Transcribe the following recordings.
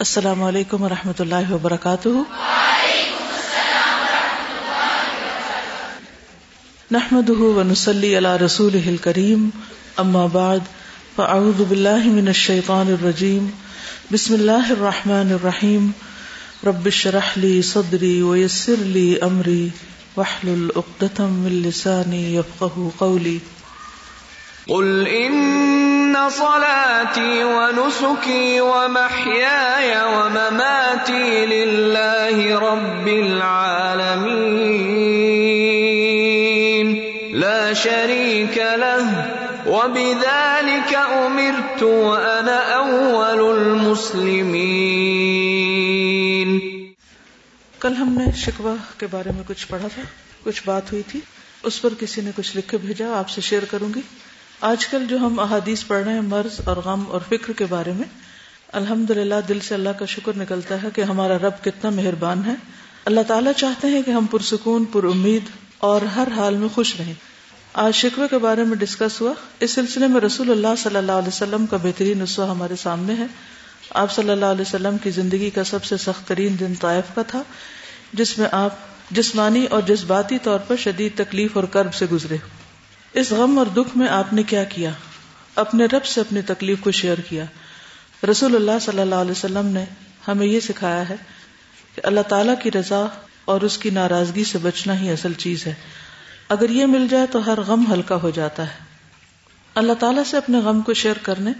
السلام علیکم و رحمۃ اللہ وبرکاتہ۔ نحمد ونسلی علی رسول کریم اما بعد، فاعوذ باللہ من الشیطان الرجیم، بسم اللہ الرحمن الرحیم، رب اشرح لی صدری ویسر لی امری، واحلل عقدۃ من لسانی یفقهوا قولی۔ قل ان ان صلاتي ونسكي ومحياي ومماتي لله رب العالمين لا شريك له وبذلك امرت وانا اول المسلمين کل ہم نے شکوہ کے بارے میں کچھ پڑھا تھا، کچھ بات ہوئی تھی، اس پر کسی نے کچھ لکھ کے بھیجا، آپ سے شیئر کروں گی۔ آج کل جو ہم احادیث پڑھ رہے ہیں، مرض اور غم اور فکر کے بارے میں الحمد للہ دل سے اللہ کا شکر نکلتا ہے کہ ہمارا رب کتنا مہربان ہے۔ اللہ تعالیٰ چاہتے ہیں کہ ہم پرسکون پر امید اور ہر حال میں خوش رہیں۔ آج شکوے کے بارے میں ڈسکس ہوا۔ اس سلسلے میں رسول اللہ صلی اللہ علیہ وسلم کا بہترین نسخہ ہمارے سامنے ہے۔ آپ صلی اللہ علیہ وسلم کی زندگی کا سب سے سخت ترین دن طائف کا تھا، جس میں آپ جسمانی اور جذباتی طور پر شدید تکلیف اور کرب سے گزرے۔ اس غم اور دکھ میں آپ نے کیا کیا؟ اپنے رب سے اپنی تکلیف کو شیئر کیا۔ رسول اللہ صلی اللہ علیہ وسلم نے ہمیں یہ سکھایا ہے کہ اللہ تعالیٰ کی رضا اور اس کی ناراضگی سے بچنا ہی اصل چیز ہے۔ اگر یہ مل جائے تو ہر غم ہلکا ہو جاتا ہے۔ اللہ تعالیٰ سے اپنے غم کو شیئر کرنے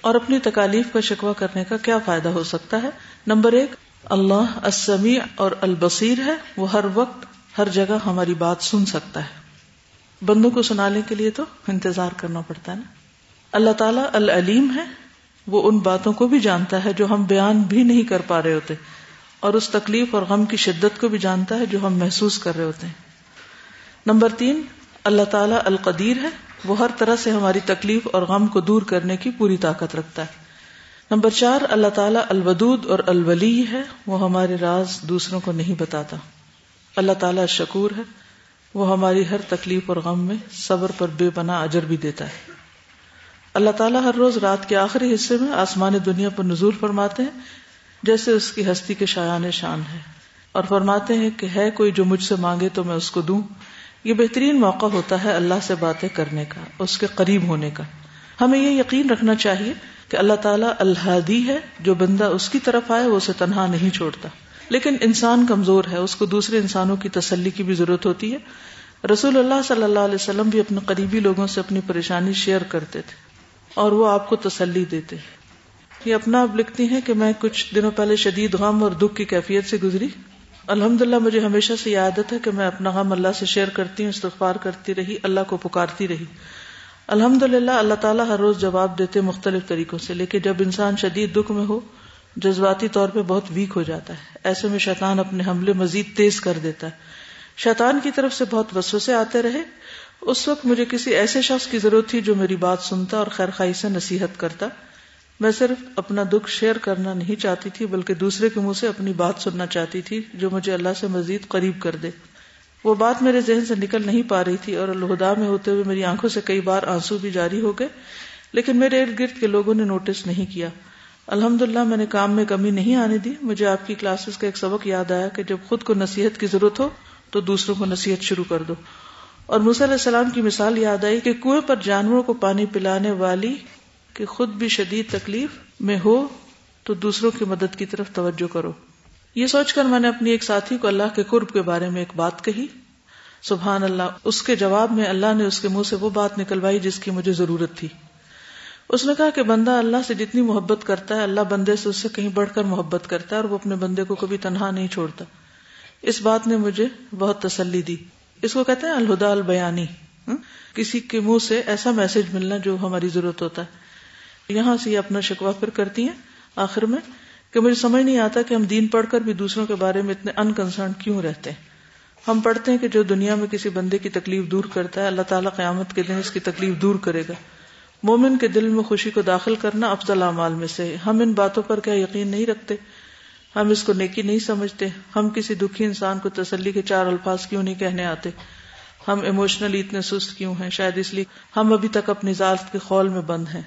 اور اپنی تکالیف کا شکوہ کرنے کا کیا فائدہ ہو سکتا ہے؟ نمبر ایک، اللہ السمیع اور البصیر ہے۔ وہ ہر وقت، ہر جگہ ہماری بات سن سکتا ہے۔ بندوں کو سنانے کے لیے تو انتظار کرنا پڑتا ہے نا۔ اللہ تعالیٰ العلیم ہے، وہ ان باتوں کو بھی جانتا ہے جو ہم بیان بھی نہیں کر پا رہے ہوتے، اور اس تکلیف اور غم کی شدت کو بھی جانتا ہے جو ہم محسوس کر رہے ہوتے۔ ہیں نمبر تین، اللہ تعالیٰ القدیر ہے، وہ ہر طرح سے ہماری تکلیف اور غم کو دور کرنے کی پوری طاقت رکھتا ہے۔ نمبر چار، اللہ تعالیٰ الودود اور الولی ہے، وہ ہمارے راز دوسروں کو نہیں بتاتا۔ اللہ تعالیٰ شکور ہے وہ ہماری ہر تکلیف اور غم میں صبر پر بے پناہ اجر بھی دیتا ہے۔ اللہ تعالیٰ ہر روز رات کے آخری حصے میں آسمان دنیا پر نزول فرماتے ہیں، جیسے اس کی ہستی کے شایان شان ہے۔ اور فرماتے ہیں کہ ہے کوئی جو مجھ سے مانگے تو میں اس کو دوں۔ یہ بہترین موقع ہوتا ہے اللہ سے باتیں کرنے کا، اس کے قریب ہونے کا۔ ہمیں یہ یقین رکھنا چاہیے کہ اللہ تعالیٰ الحادی ہے، جو بندہ اس کی طرف آئے وہ اسے تنہا نہیں چھوڑتا۔ لیکن انسان کمزور ہے، اس کو دوسرے انسانوں کی تسلی کی بھی ضرورت ہوتی ہے۔ رسول اللہ صلی اللہ علیہ وسلم بھی اپنے قریبی لوگوں سے اپنی پریشانی شیئر کرتے تھے اور وہ آپ کو تسلی دیتے یہ اپنا اب لکھتی ہیں کہ میں کچھ دنوں پہلے شدید غم اور دکھ کی کیفیت سے گزری۔ الحمد للہ مجھے ہمیشہ سے یہ عادت ہے کہ میں اپنا غم اللہ سے شیئر کرتی ہوں، استغفار کرتی رہی، اللہ کو پکارتی رہی۔ الحمد للہ اللہ تعالیٰ ہر روز جواب دیتے مختلف طریقوں سے، لیکن جب انسان شدید دکھ میں ہو جذباتی طور پہ بہت ویک ہو جاتا ہے۔ ایسے میں شیطان اپنے حملے مزید تیز کر دیتا ہے۔ شیطان کی طرف سے بہت وسوسے آتے رہے۔ اس وقت مجھے کسی ایسے شخص کی ضرورت تھی جو میری بات سنتا اور خیر خائی سے نصیحت کرتا۔ میں صرف اپنا دکھ شیئر کرنا نہیں چاہتی تھی، بلکہ دوسرے کے منہ سے اپنی بات سننا چاہتی تھی جو مجھے اللہ سے مزید قریب کر دے۔ وہ بات میرے ذہن سے نکل نہیں پا رہی تھی اور الہدا میں ہوتے ہوئے میری آنکھوں سے کئی بار آنسو بھی جاری ہو گئے، لیکن میرے ارد گرد کے لوگوں نے نوٹس نہیں کیا۔ الحمد للہ میں نے کام میں کمی نہیں آنے دی۔ مجھے آپ کی کلاسز کا ایک سبق یاد آیا کہ جب خود کو نصیحت کی ضرورت ہو تو دوسروں کو نصیحت شروع کر دو۔ اور علیہ السلام کی مثال یاد آئی کہ کنویں پر جانوروں کو پانی پلانے والی کہ خود بھی شدید تکلیف میں ہو تو دوسروں کی مدد کی طرف توجہ کرو۔ یہ سوچ کر میں نے اپنی ایک ساتھی کو اللہ کے قرب کے بارے میں ایک بات کہی۔ سبحان اللہ، اس کے جواب میں اللہ نے اس کے منہ سے وہ بات نکلوائی جس کی مجھے ضرورت تھی۔ اس نے کہا کہ بندہ اللہ سے جتنی محبت کرتا ہے، اللہ بندے سے اس سے کہیں بڑھ کر محبت کرتا ہے اور وہ اپنے بندے کو کبھی تنہا نہیں چھوڑتا۔ اس بات نے مجھے بہت تسلی دی۔ اس کو کہتے ہیں الہدا البیانی۔ کسی کے منہ سے ایسا میسج ملنا جو ہماری ضرورت ہوتا ہے۔ یہاں سے یہ اپنا شکوا پھر کرتی ہیں آخر میں کہ مجھے سمجھ نہیں آتا کہ ہم دین پڑھ کر بھی دوسروں کے بارے میں اتنے انکنسرن کیوں رہتے ہیں۔ ہم پڑھتے ہیں کہ جو دنیا میں کسی بندے کی تکلیف دور کرتا ہے، اللہ تعالیٰ قیامت کے دن اس کی تکلیف دور کرے گا۔ مومن کے دل میں خوشی کو داخل کرنا افضل اعمال میں سے ہم ان باتوں پر کیا یقین نہیں رکھتے؟ ہم اس کو نیکی نہیں سمجھتے۔ ہم کسی دکھی انسان کو تسلی کے چار الفاظ کیوں نہیں کہنے آتے؟ ہم ایموشنلی اتنے سست کیوں ہیں؟ شاید اس لیے ہم ابھی تک اپنی ذات کے خول میں بند ہیں۔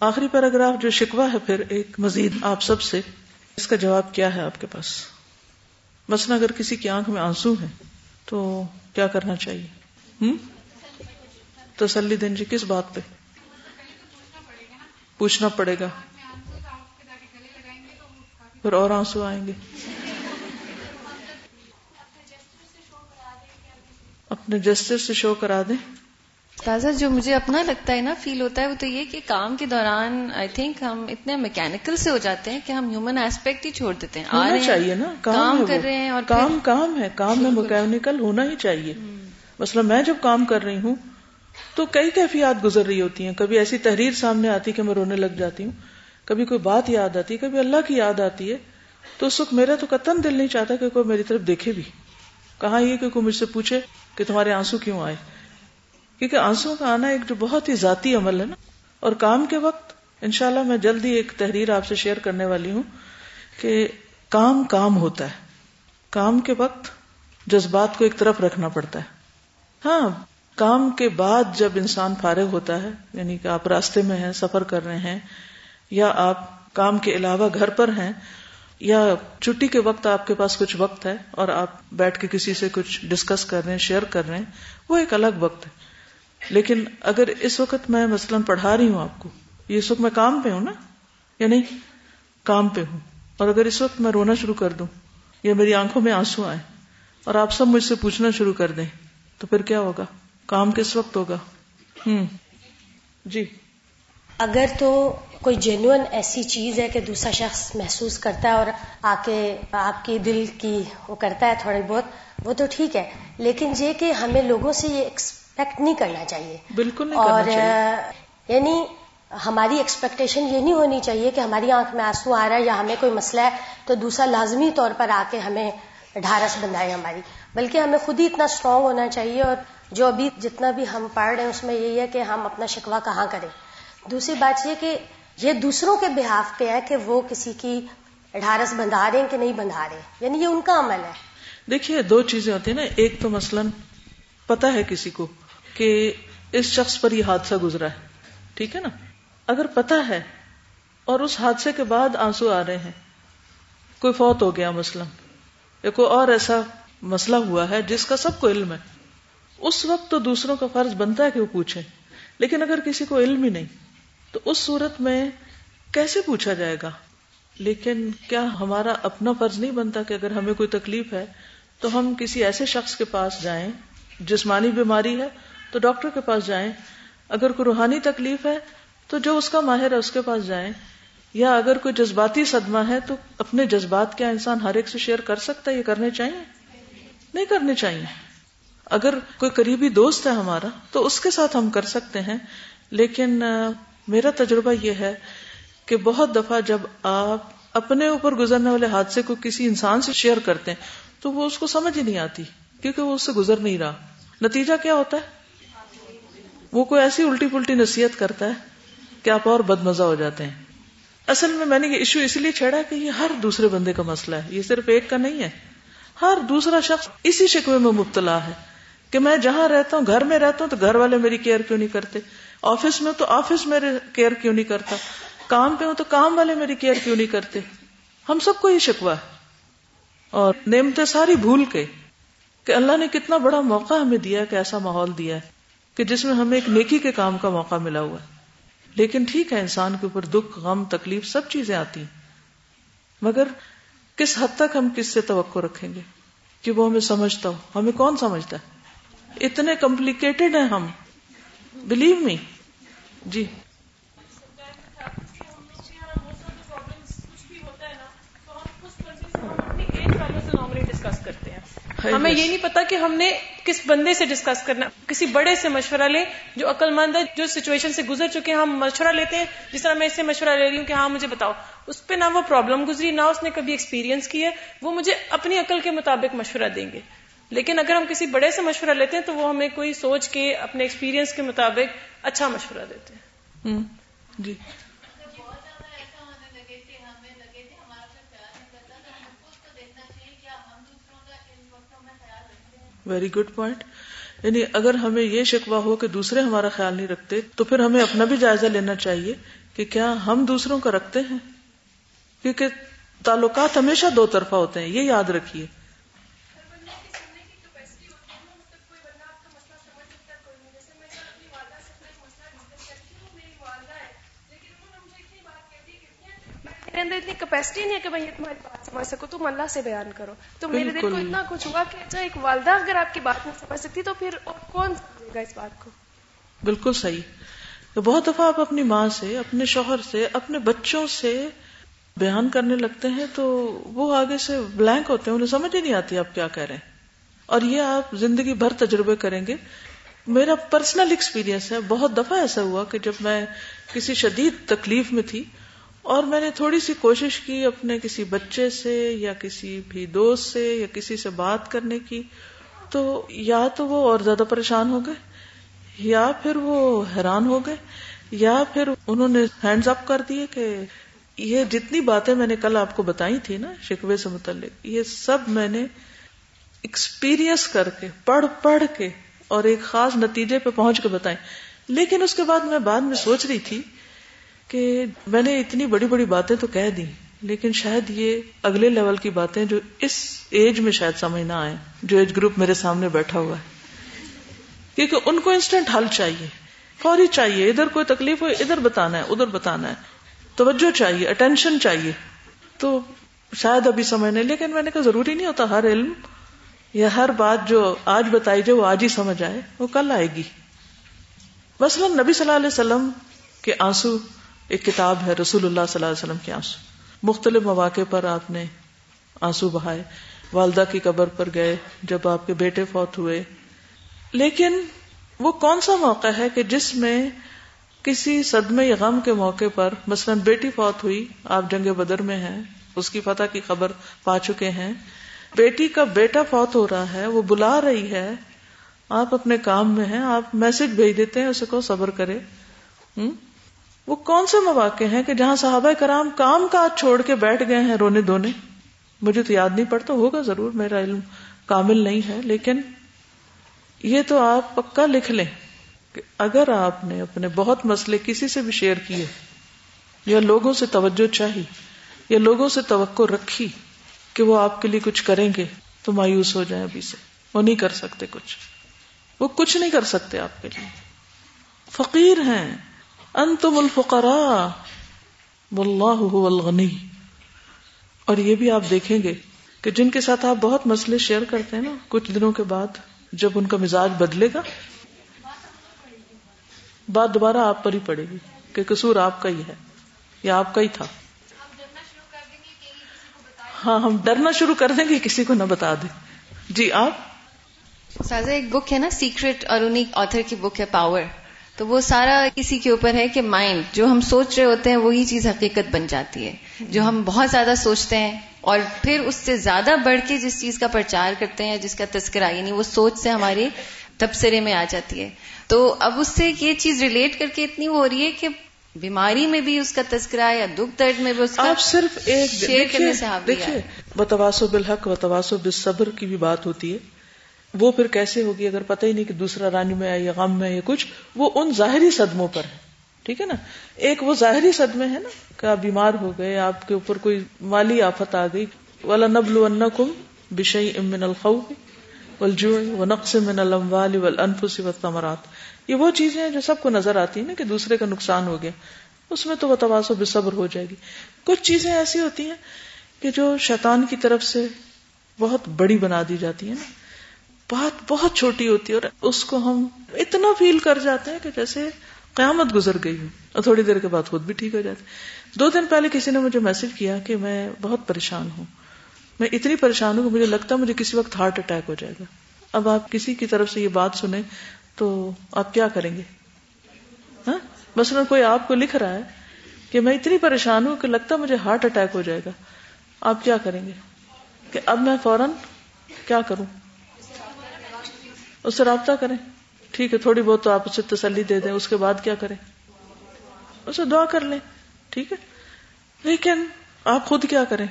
آخری پیراگراف جو شکوا ہے پھر ایک مزید آپ سب سے، اس کا جواب کیا ہے آپ کے پاس؟ مثلا اگر کسی کی آنکھ میں آنسو ہے تو کیا کرنا چاہیے؟ ہم؟ تسلی دین جی کس بات پہ؟ پوچھنا پڑے گا۔ پھر اور آنسو آئیں گے۔ اپنے جسٹر سے شو کرا دیں۔ تازہ جو مجھے اپنا لگتا ہے نا فیل ہوتا ہے وہ تو یہ کہ کام کے دوران آئی تھنک ہم اتنے میکینکل سے ہو جاتے ہیں کہ ہم ہیومن ایسپیکٹ ہی چھوڑ دیتے ہیں۔ ہونا چاہیے نا کام کر رہے ہیں اور کام کام ہے کام میں میکینکل ہونا ہی چاہیے۔ مثلا میں جب کام کر رہی ہوں تو کئی کیفیات گزر رہی ہوتی ہیں۔ کبھی ایسی تحریر سامنے آتی کہ میں رونے لگ جاتی ہوں۔ کبھی کوئی بات یاد آتی کبھی اللہ کی یاد آتی ہے۔ تو اس وقت میرا تو قطن دل نہیں چاہتا کہ کوئی میری طرف دیکھے بھی۔ کہاں یہ کہ کوئی مجھ سے پوچھے کہ تمہارے آنسو کیوں آئے؟ کیونکہ آنسو کا آنا ایک جو بہت ہی ذاتی عمل ہے نا۔ اور کام کے وقت انشاءاللہ میں جلدی ایک تحریر آپ سے شیئر کرنے والی ہوں کہ کام کام ہوتا ہے۔ کام کے وقت جذبات کو ایک طرف رکھنا پڑتا ہے۔ ہاں کام کے بعد جب انسان فارغ ہوتا ہے یعنی کہ آپ راستے میں ہیں، سفر کر رہے ہیں، یا آپ کام کے علاوہ گھر پر ہیں، یا چھٹی کے وقت آپ کے پاس کچھ وقت ہے اور آپ بیٹھ کے کسی سے کچھ ڈسکس کر رہے ہیں شیئر کر رہے ہیں، وہ ایک الگ وقت ہے۔ لیکن اگر اس وقت میں مثلاً پڑھا رہی ہوں آپ کو، یہ اس وقت میں کام پہ ہوں نا؟ یا نہیں؟ کام پہ ہوں۔ اور اگر اس وقت میں رونا شروع کر دوں، یا میری آنکھوں میں آنسو آئے اور آپ سب مجھ سے پوچھنا شروع کر دیں، تو پھر کیا ہوگا؟ کام کس وقت ہوگا؟ ہوں جی۔ اگر تو کوئی جینوئن ایسی چیز ہے کہ دوسرا شخص محسوس کرتا ہے اور آ کے آپ کے دل کی وہ کرتا ہے تھوڑی بہت وہ تو ٹھیک ہے۔ لیکن یہ کہ ہمیں لوگوں سے یہ ایکسپیکٹ نہیں کرنا چاہیے۔ بالکل اور یعنی ہماری ایکسپیکٹیشن یہ نہیں ہونی چاہیے کہ ہماری آنکھ میں آنسو آ رہا ہے یا ہمیں کوئی مسئلہ ہے تو دوسرا لازمی طور پر آ کے ہمیں ڈھارس بندھائے ہماری۔ بلکہ ہمیں خود ہی اتنا اسٹرانگ ہونا چاہیے اور جو ابھی جتنا بھی ہم پڑھ رہے ہیں، اس میں یہی ہے کہ ہم اپنا شکوہ کہاں کریں۔ دوسری بات یہ کہ یہ دوسروں کے بحاف پہ ہے کہ وہ کسی کی ڈھارس بندھا رہے ہیں کہ نہیں بندھا رہے۔ یعنی یہ ان کا عمل ہے۔ دیکھیے، دو چیزیں ہوتی ہیں نا۔ ایک تو مثلا پتا ہے کسی کو کہ اس شخص پر یہ حادثہ گزرا ہے۔ ٹھیک ہے نا؟ اگر پتا ہے اور اس حادثے کے بعد آنسو آ رہے ہیں، کوئی فوت ہو گیا مثلا، یا کوئی اور ایسا مسئلہ ہوا ہے، جس کا سب کو علم ہے۔ اس وقت تو دوسروں کا فرض بنتا ہے کہ وہ پوچھے لیکن اگر کسی کو علم ہی نہیں، تو اس صورت میں کیسے پوچھا جائے گا؟ لیکن کیا ہمارا اپنا فرض نہیں بنتا کہ اگر ہمیں کوئی تکلیف ہے، تو ہم کسی ایسے شخص کے پاس جائیں، جسمانی بیماری ہے، تو ڈاکٹر کے پاس جائیں۔ اگر کوئی روحانی تکلیف ہے، تو جو اس کا ماہر ہے، اس کے پاس جائیں۔ یا اگر کوئی جذباتی صدمہ ہے، تو اپنے جذبات کیا انسان ہر ایک سے شیئر کر سکتا ہے، یہ کرنے چاہیے؟ نہیں کرنے چاہیے۔ اگر کوئی قریبی دوست ہے ہمارا تو اس کے ساتھ ہم کر سکتے ہیں۔ لیکن میرا تجربہ یہ ہے کہ بہت دفعہ جب آپ اپنے اوپر گزرنے والے حادثے کو کسی انسان سے شیئر کرتے ہیں تو وہ اس کو سمجھ ہی نہیں آتی کیونکہ وہ اس سے گزر نہیں رہا۔ نتیجہ کیا ہوتا ہے؟ وہ کوئی ایسی الٹی پلٹی نصیحت کرتا ہے کہ آپ اور بد مزہ ہو جاتے ہیں۔ اصل میں میں نے یہ ایشو اس لیے چھیڑا کہ یہ ہر دوسرے بندے کا مسئلہ ہے، یہ صرف ایک کا نہیں ہے۔ ہر دوسرا شخص اسی شکوے میں مبتلا ہے کہ میں جہاں رہتا ہوں، گھر میں رہتا ہوں تو گھر والے میری کیئر کیوں نہیں کرتے؟ آفس میں تو آفس میرے کیئر کیوں نہیں کرتا؟ کام پہ ہوں تو کام والے میری کیئر کیوں نہیں کرتے؟ ہم سب کو یہ شکوا ہے۔ اور نعمتیں ساری بھول کے کہ اللہ نے کتنا بڑا موقع ہمیں دیا کہ ایسا ماحول دیا ہے کہ جس میں ہمیں ایک نیکی کے کام کا موقع ملا ہوا ہے۔ لیکن ٹھیک ہے، انسان کے اوپر دکھ، غم، تکلیف سب چیزیں آتی ہیں۔ مگر کس حد تک ہم کس سے توقع رکھیں گے کہ وہ ہمیں سمجھتا ہو؟ ہمیں کون سمجھتا ہے؟ اتنے کمپلیکیٹڈ ہیں ہم. بلیو می جی. کرتے ہیں ہمیں یہ نہیں پتا کہ ہم نے کس بندے سے ڈسکس کرنا کسی بڑے سے مشورہ لیں جو عقل مند ہے جو سچویشن سے گزر چکے ہیں ہم مشورہ لیتے ہیں۔ جس طرح میں اس سے مشورہ لے رہی ہوں کہ ہاں مجھے بتاؤ۔ اس پہ نہ وہ پرابلم گزری نہ اس نے کبھی ایکسپیرینس کی ہے۔ وہ مجھے اپنی عقل کے مطابق مشورہ دیں گے۔ لیکن اگر ہم کسی بڑے سے مشورہ لیتے ہیں تو وہ ہمیں کوئی سوچ کے اپنے ایکسپیرینس کے مطابق اچھا مشورہ دیتے ہیں۔ جی۔ ویری گڈ پوائنٹ یعنی اگر ہمیں یہ شکوا ہو کہ دوسرے ہمارا خیال نہیں رکھتے، تو پھر ہمیں اپنا بھی جائزہ لینا چاہیے کہ کیا ہم دوسروں کا رکھتے ہیں؟ کیونکہ تعلقات ہمیشہ دو طرفہ ہوتے ہیں، یہ یاد رکھیے۔ میرے اندر اتنی کیپیسٹی نہیں ہے کہ میں یہ تمہاری بات سمجھ سکوں تم اللہ سے بیان کرو۔ تو میرے دل کو اتنا کچھ ہوا کہ اچھا ایک والدہ اگر آپ کی بات نہیں سمجھ سکتی تو پھر اور کون سمجھے گا اس بات کو؟ بالکل صحیح۔ تو بہت دفعہ آپ اپنی ماں سے اپنے شوہر سے اپنے بچوں سے بیان کرنے لگتے ہیں تو وہ آگے سے بلینک ہوتے ہیں انہیں سمجھ ہی نہیں آتی آپ کیا کہہ رہے ہیں۔ اور یہ آپ زندگی بھر تجربے کریں گے۔ میرا پرسنل ایکسپیرینس ہے بہت دفعہ ایسا ہوا کہ جب میں کسی شدید تکلیف میں تھی اور میں نے تھوڑی سی کوشش کی اپنے کسی بچے سے یا کسی بھی دوست سے یا کسی سے بات کرنے کی، تو یا تو وہ اور زیادہ پریشان ہو گئے، یا پھر وہ حیران ہو گئے، یا پھر انہوں نے ہینڈز اپ کر دیے کہ یہ جتنی باتیں میں نے کل آپ کو بتائی تھی نا شکوے سے متعلق، یہ سب میں نے ایکسپیرئنس کر کے، پڑھ پڑھ کے اور ایک خاص نتیجے پہ پہنچ کے بتائیں۔ لیکن اس کے بعد میں بعد میں سوچ رہی تھی کہ میں نے اتنی بڑی بڑی باتیں تو کہہ دی لیکن شاید یہ اگلے لیول کی باتیں جو اس ایج میں شاید سمجھ نہ آئے جو ایج گروپ میرے سامنے بیٹھا ہوا ہے۔ کیونکہ ان کو انسٹنٹ حل چاہیے، فوری چاہیے، ادھر کوئی تکلیف ہو ادھر بتانا ہے، ادھر بتانا ہے۔ توجہ چاہیے اٹینشن چاہیے۔ تو شاید ابھی سمجھنے لیکن میں نے کہا ضروری نہیں ہوتا، ہر علم یا ہر بات جو آج بتائی جائے، وہ آج ہی سمجھ آئے، وہ کل آئے گی۔ مثلا نبی صلی اللہ علیہ وسلم کے آنسو ایک کتاب ہے رسول اللہ صلی اللہ علیہ وسلم کے آنسو۔ مختلف مواقع پر آپ نے آنسو بہائے۔ والدہ کی قبر پر گئے جب آپ کے بیٹے فوت ہوئے۔ لیکن وہ کون سا موقع ہے کہ جس میں کسی صدمے یا غم کے موقع پر مثلا بیٹی فوت ہوئی، آپ جنگ بدر میں ہیں، اس کی فتح کی خبر پا چکے ہیں۔ بیٹی کا بیٹا فوت ہو رہا ہے، وہ بلا رہی ہے۔ آپ اپنے کام میں ہیں، آپ میسج بھیج دیتے ہیں، اسے کو صبر کرے۔ ہوں وہ کون سے مواقع ہیں کہ جہاں صحابہ کرام کام کاج چھوڑ کے بیٹھ گئے ہیں رونے دھونے؟ مجھے تو یاد نہیں پڑتا، ہوگا ضرور، میرا علم کامل نہیں ہے، لیکن یہ تو آپ پکا لکھ لیں کہ اگر آپ نے اپنے بہت مسئلے کسی سے بھی شیئر کیے، یا لوگوں سے توجہ چاہی، یا لوگوں سے توقع رکھی کہ وہ آپ کے لیے کچھ کریں گے، تو مایوس ہو جائیں ابھی سے۔ وہ نہیں کر سکتے کچھ۔ وہ کچھ نہیں کر سکتے آپ کے لیے۔ فقیر ہیں۔ انتم الفقراء. واللہ هو الغنی. اور یہ بھی آپ دیکھیں گے کہ جن کے ساتھ آپ بہت مسئلے شیئر کرتے ہیں نا، کچھ دنوں کے بعد جب ان کا مزاج بدلے گا، بات دوبارہ آپ پر ہی پڑے گی کہ قصور آپ کا ہی ہے یا آپ کا ہی تھا۔ ہاں ہم ڈرنا شروع کر دیں گے، کسی کو نہ بتا دیں۔ جی آپ؟ سازا، ایک بک ہے نا سیکرٹ اور انہیں آتھر کی بک ہے پاور تو وہ سارا اسی کے اوپر ہے کہ مائنڈ جو ہم سوچ رہے ہوتے ہیں وہی چیز حقیقت بن جاتی ہے۔ جو ہم بہت زیادہ سوچتے ہیں اور پھر اس سے زیادہ بڑھ کے جس چیز کا پرچار کرتے ہیں جس کا تذکرہ یعنی وہ سوچ سے ہماری تبصرے میں آ جاتی ہے۔ تو اب اس سے یہ چیز ریلیٹ کر کے اتنی ہو رہی ہے کہ بیماری میں بھی اس کا تذکرہ یا دکھ درد میں بھی اس کا آپ صرف ایک شیئر کرنے سے بتواسو بالحق و تواسو بالصبر کی بھی بات ہوتی ہے۔ وہ پھر کیسے ہوگی اگر پتہ ہی نہیں کہ دوسرا رنج میں ہے یا غم میں یا کچھ، وہ ان ظاہری صدموں پر ہے۔ ٹھیک ہے نا؟ ایک وہ ظاہری صدمے ہے نا کہ آپ بیمار ہو گئے، آپ کے اوپر کوئی مالی آفت آ گئی۔ والا نبل کم بشئی امن الخوف والجوع ونقص من الاموال والانفس والثمرات۔ یہ وہ چیزیں ہیں جو سب کو نظر آتی ہیں نا کہ دوسرے کا نقصان ہو گیا۔ اس میں تو وہ تواسو بے صبر ہو جائے گی۔ کچھ چیزیں ایسی ہوتی ہیں کہ جو شیطان کی طرف سے بہت بڑی بنا دی جاتی ہیں نا۔ بات بہت چھوٹی ہوتی ہے اور اس کو ہم اتنا فیل کر جاتے ہیں کہ جیسے قیامت گزر گئی ہوں اور تھوڑی دیر کے بعد خود بھی ٹھیک ہو جاتے دو دن پہلے کسی نے مجھے میسج کیا کہ میں بہت پریشان ہوں۔ میں اتنی پریشان ہوں کہ مجھے لگتا ہے مجھے کسی وقت ہارٹ اٹیک ہو جائے گا۔ اب آپ کسی کی طرف سے یہ بات سنیں تو آپ کیا کریں گے؟ ہاں؟ مثلاً کوئی آپ کو لکھ رہا ہے کہ میں اتنی پریشان ہوں کہ لگتا ہے مجھے ہارٹ اٹیک ہو جائے گا، آپ کیا کریں گے؟ کہ اب میں فوراً کیا کروں؟ اس سے رابطہ کریں۔ ٹھیک ہے، تھوڑی بہت تو آپ اسے تسلی دے دیں، اس کے بعد کیا کریں؟ اسے دعا کر لیں، ٹھیک ہے۔ لیکن آپ خود کیا کریں؟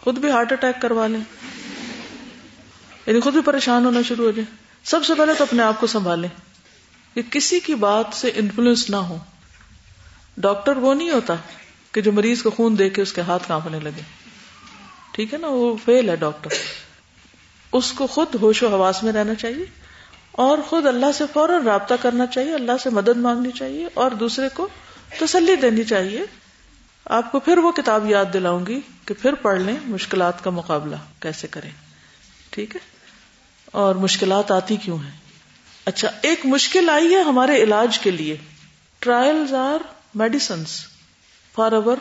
خود بھی ہارٹ اٹیک کروا لیں۔ یعنی خود بھی پریشان ہونا شروع ہو جائے۔ سب سے پہلے تو اپنے آپ کو سنبھالیں کہ کسی کی بات سے انفلوئنس نہ ہو۔ ڈاکٹر وہ نہیں ہوتا کہ جو مریض کو خون دے کے اس کے ہاتھ کانپنے لگے۔ ٹھیک ہے نا، وہ فیل ہے ڈاکٹر۔ اس کو خود ہوش و حواس میں رہنا چاہیے اور خود اللہ سے فوراً رابطہ کرنا چاہیے، اللہ سے مدد مانگنی چاہیے اور دوسرے کو تسلی دینی چاہیے۔ آپ کو پھر وہ کتاب یاد دلاؤں گی کہ پھر پڑھ لیں، مشکلات کا مقابلہ کیسے کریں۔ ٹھیک ہے؟ اور مشکلات آتی کیوں ہیں؟ اچھا ایک مشکل آئی ہے ہمارے علاج کے لیے۔ Trials are medicines for our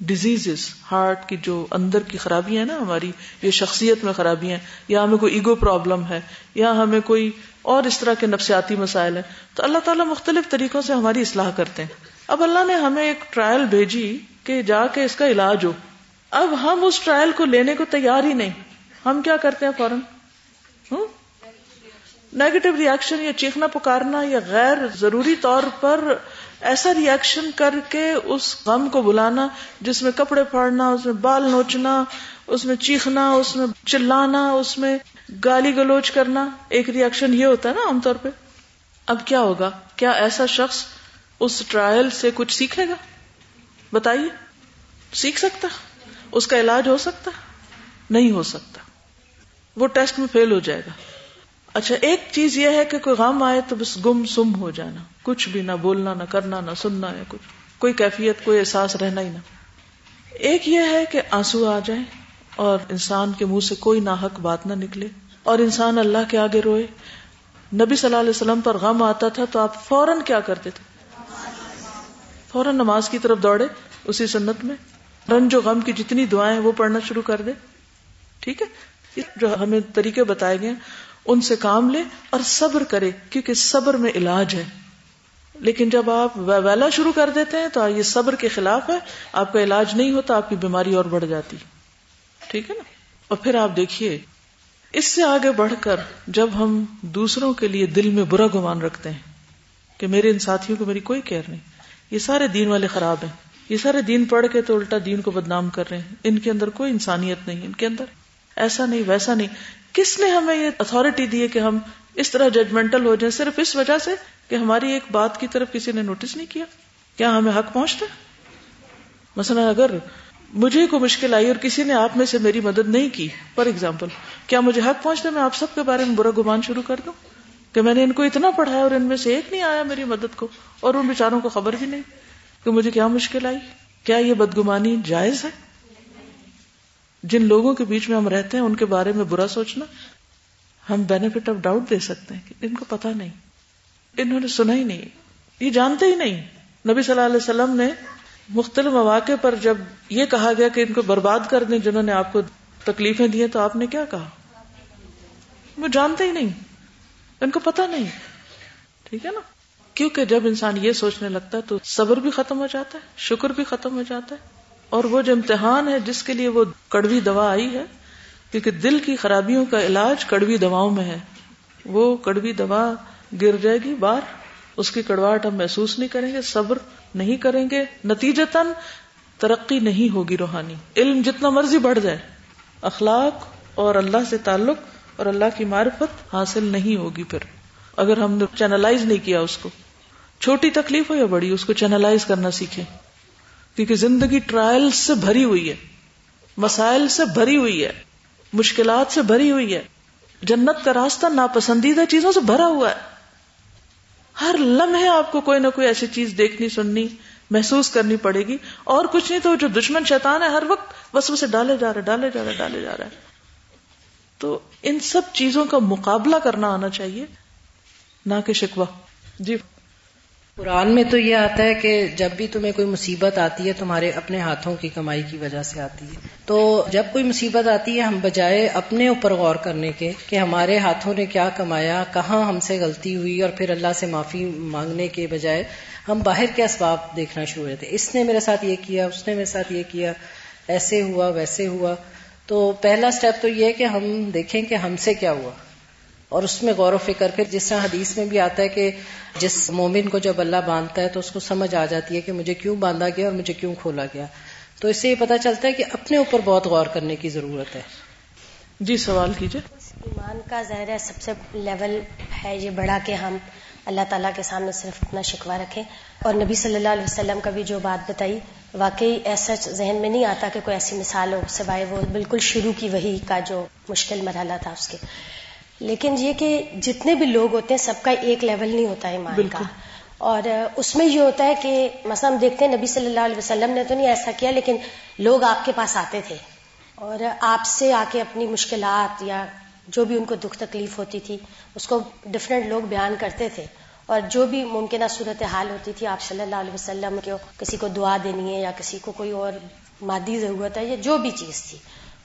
diseases heart کی جو اندر کی خرابی ہے نا ہماری یہ شخصیت میں خرابی ہیں، یا ہمیں کوئی ایگو پرابلم ہے، یا ہمیں کوئی اور اس طرح کے نفسیاتی مسائل ہیں، تو اللہ تعالیٰ مختلف طریقوں سے ہماری اصلاح کرتے ہیں۔ اب اللہ نے ہمیں ایک ٹرائل بھیجی کہ جا کے اس کا علاج ہو۔ اب ہم اس ٹرائل کو لینے کو تیار ہی نہیں۔ ہم کیا کرتے ہیں فوراً؟ نیگیٹو ریئیکشن یا چیخنا پکارنا یا غیر ضروری طور پر ایسا ریئیکشن کر کے اس غم کو بلانا، جس میں کپڑے پھاڑنا، اس میں بال نوچنا، اس میں چیخنا، اس میں چلانا، اس میں گالی گلوچ کرنا، ایک ریئیکشن یہ ہوتا ہے نا عام طور پہ۔ اب کیا ہوگا؟ کیا ایسا شخص اس ٹرائل سے کچھ سیکھے گا؟ بتائیے، سیکھ سکتا؟ اس کا علاج ہو سکتا؟ نہیں ہو سکتا۔ وہ ٹیسٹ میں فیل ہو جائے گا۔ اچھا ایک چیز یہ ہے کہ کوئی غم آئے تو بس گم سم ہو جانا۔ کچھ بھی نہ بولنا، نہ کرنا، نہ سننا ہے کچھ۔ کوئی کیفیت، کوئی احساس رہنا ہی نہ۔ ایک یہ ہے کہ آنسو آ جائے اور انسان کے منہ سے کوئی ناحک بات نہ نکلے اور انسان اللہ کے آگے روئے۔ نبی صلی اللہ علیہ وسلم پر غم آتا تھا تو آپ فوراً کیا کرتے تھے؟ فوراً نماز کی طرف دوڑے اسی سنت میں۔ رنج و غم کی جتنی دعائیں وہ پڑھنا شروع کر دے۔ ٹھیک ہے؟ جو ہمیں طریقے بتائے گئے ان سے کام لے اور صبر کرے، کیونکہ صبر میں علاج ہے۔ لیکن جب آپ ویلا شروع کر دیتے ہیں تو یہ صبر کے خلاف ہے، آپ کا علاج نہیں ہوتا، آپ کی بیماری اور بڑھ جاتی۔ ٹھیک ہے نا؟ اور پھر آپ دیکھیے، اس سے آگے بڑھ کر جب ہم دوسروں کے لیے دل میں برا گمان رکھتے ہیں کہ میرے ان ساتھیوں کو میری کوئی کیئر نہیں، یہ سارے دین والے خراب ہیں۔ یہ سارے دین پڑھ کے تو الٹا دین کو بدنام کر رہے ہیں۔ ان کے اندر کوئی انسانیت نہیں، ان کے اندر ایسا نہیں، ویسا نہیں۔ کس نے ہمیں یہ اتارٹی دی ہے کہ ہم اس طرح ججمنٹل ہو جائیں؟ صرف اس وجہ سے کہ ہماری ایک بات کی طرف کسی نے نوٹس نہیں کیا۔ کیا ہمیں حق پہنچتا مثلا اگر مجھے کو مشکل آئی اور کسی نے آپ میں سے میری مدد نہیں کی فار ایگزامپل کیا مجھے حق پہنچتا میں آپ سب کے بارے میں برا گمان شروع کر دوں؟ کہ میں نے ان کو اتنا پڑھایا اور ان میں سے ایک نہیں آیا میری مدد کو، اور ان بیچاروں کو خبر بھی نہیں کہ مجھے کیا مشکل آئی؟ کیا یہ بدگمانی جائز ہے؟ جن لوگوں کے بیچ میں ہم رہتے ہیں، ان کے بارے میں برا سوچنا، ہم بینیفٹ آف ڈاؤٹ دے سکتے ہیں کہ ان کو پتا نہیں۔ انہوں نے سنا ہی نہیں۔ یہ جانتے ہی نہیں۔ نبی صلی اللہ علیہ وسلم نے مختلف مواقع پر جب یہ کہا گیا کہ ان کو برباد کر دیں جنہوں نے آپ کو تکلیفیں دی تو آپ نے کیا کہا؟ وہ جانتے ہی نہیں۔ ان کو پتا نہیں۔ ٹھیک ہے نا؟ کیونکہ جب انسان یہ سوچنے لگتا ہے تو صبر بھی ختم ہو جاتا ہے، شکر بھی ختم ہو جاتا ہے۔ اور وہ جو امتحان ہے، جس کے لیے وہ کڑوی دوا آئی ہے، کیونکہ دل کی خرابیوں کا علاج کڑوی دواؤں میں ہے۔ وہ کڑوی دوا گر جائے گی، بار اس کی کڑواہٹ ہم محسوس نہیں کریں گے، صبر نہیں کریں گے، نتیجتاً ترقی نہیں ہوگی روحانی۔ علم جتنا مرضی بڑھ جائے، اخلاق اور اللہ سے تعلق اور اللہ کی معرفت حاصل نہیں ہوگی پھر۔ اگر ہم نے چینلائز نہیں کیا اس کو، چھوٹی تکلیف ہو یا بڑی، اس کو چینلائز کرنا سیکھے کیونکہ زندگی ٹرائل سے بھری ہوئی ہے، مسائل سے بھری ہوئی ہے، مشکلات سے بھری ہوئی ہے، جنت کا راستہ ناپسندیدہ چیزوں سے بھرا ہوا ہے۔ ہر لمحے آپ کو کوئی نہ کوئی ایسی چیز دیکھنی، سننی، محسوس کرنی پڑے گی۔ اور کچھ نہیں تو جو دشمن شیطان ہے، ہر وقت بس اسے ڈالے جا رہا ڈالے جا رہا ڈالے جا رہا ہے تو ان سب چیزوں کا مقابلہ کرنا آنا چاہیے، نہ کہ شکوا جی۔ قرآن میں تو یہ آتا ہے کہ جب بھی تمہیں کوئی مصیبت آتی ہے، تمہارے اپنے ہاتھوں کی کمائی کی وجہ سے آتی ہے۔ تو جب کوئی مصیبت آتی ہے، ہم بجائے اپنے اوپر غور کرنے کے کہ ہمارے ہاتھوں نے کیا کمایا، کہاں ہم سے غلطی ہوئی اور پھر اللہ سے معافی مانگنے کے بجائے ہم باہر کے اسباب دیکھنا شروع ہوئے تھے۔ اس نے میرے ساتھ یہ کیا، اس نے میرے ساتھ یہ کیا، ایسے ہوا، ویسے ہوا۔ تو پہلا اسٹیپ تو یہ ہے کہ ہم دیکھیں کہ ہم سے کیا ہوا۔ اور اس میں غور و فکر پھر جس طرح حدیث میں بھی آتا ہے کہ جس مومن کو جب اللہ باندھتا ہے تو اس کو سمجھ آ جاتی ہے کہ مجھے کیوں باندھا گیا اور مجھے کیوں کھولا گیا۔ تو اس سے یہ پتا چلتا ہے کہ اپنے اوپر بہت غور کرنے کی ضرورت ہے۔ جی سوال کیجیے۔ ایمان کا ظاہر ہے سب سے لیول ہے یہ بڑا کہ ہم اللہ تعالیٰ کے سامنے صرف اپنا شکوہ رکھیں۔ اور نبی صلی اللہ علیہ وسلم کا بھی جو بات بتائی واقعی ایسا ذہن میں نہیں آتا کہ کوئی ایسی مثال ہو سوائے وہ بالکل شروع کی وہی کا جو مشکل مرحلہ تھا اس کے۔ لیکن یہ کہ جتنے بھی لوگ ہوتے ہیں سب کا ایک لیول نہیں ہوتا ایمان کا۔ اور اس میں یہ ہوتا ہے کہ مثلا ہم دیکھتے ہیں نبی صلی اللہ علیہ وسلم نے تو نہیں ایسا کیا لیکن لوگ آپ کے پاس آتے تھے۔ اور آپ سے آ کے اپنی مشکلات یا جو بھی ان کو دکھ تکلیف ہوتی تھی اس کو ڈفرینٹ لوگ بیان کرتے تھے۔ اور جو بھی ممکنہ صورت حال ہوتی تھی آپ صلی اللہ علیہ وسلم کو کسی کو دعا دینی ہے یا کسی کو کوئی اور مادی ضرورت ہے یا جو بھی چیز تھی۔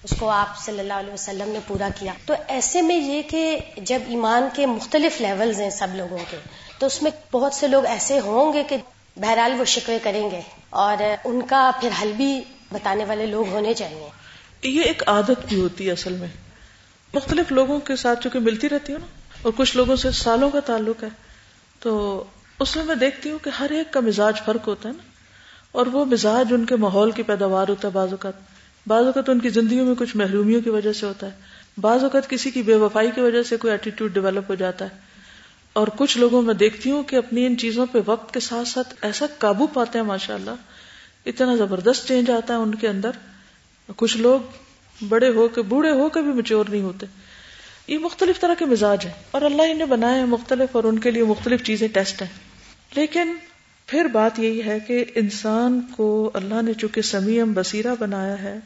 اس کو آپ صلی اللہ علیہ وسلم نے پورا کیا۔ تو ایسے میں یہ کہ جب ایمان کے مختلف لیولز ہیں سب لوگوں کے، تو اس میں بہت سے لوگ ایسے ہوں گے کہ بہرحال وہ شکوے کریں گے اور ان کا پھر حل بھی بتانے والے لوگ ہونے چاہیے۔ یہ ایک عادت بھی ہوتی ہے اصل میں۔ مختلف لوگوں کے ساتھ چونکہ ملتی رہتی ہوں نا، اور کچھ لوگوں سے سالوں کا تعلق ہے، تو اس میں میں دیکھتی ہوں کہ ہر ایک کا مزاج فرق ہوتا ہے نا، اور وہ مزاج ان کے ماحول کی پیداوار ہوتا ہے بعض اوقات۔ بعض اوقات ان کی زندگیوں میں کچھ محرومیوں کی وجہ سے ہوتا ہے۔ بعض اوقات کسی کی بے وفائی کی وجہ سے کوئی ایٹیٹیوڈ ڈیولپ ہو جاتا ہے۔ اور کچھ لوگوں میں دیکھتی ہوں کہ اپنی ان چیزوں پہ وقت کے ساتھ ساتھ ایسا قابو پاتے ہیں ماشاء اللہ اتنا زبردست چینج آتا ہے ان کے اندر۔ کچھ لوگ بڑے ہو کے بوڑھے ہو کے بھی مچور نہیں ہوتے۔ یہ مختلف طرح کے مزاج ہیں۔ اور اللہ انہیں بنائے ہیں مختلف اور ان کے لیے مختلف چیزیں ٹیسٹ ہیں۔ لیکن پھر بات یہی ہے کہ انسان کو اللہ نے چونکہ سمیم بصیرہ بنایا ہے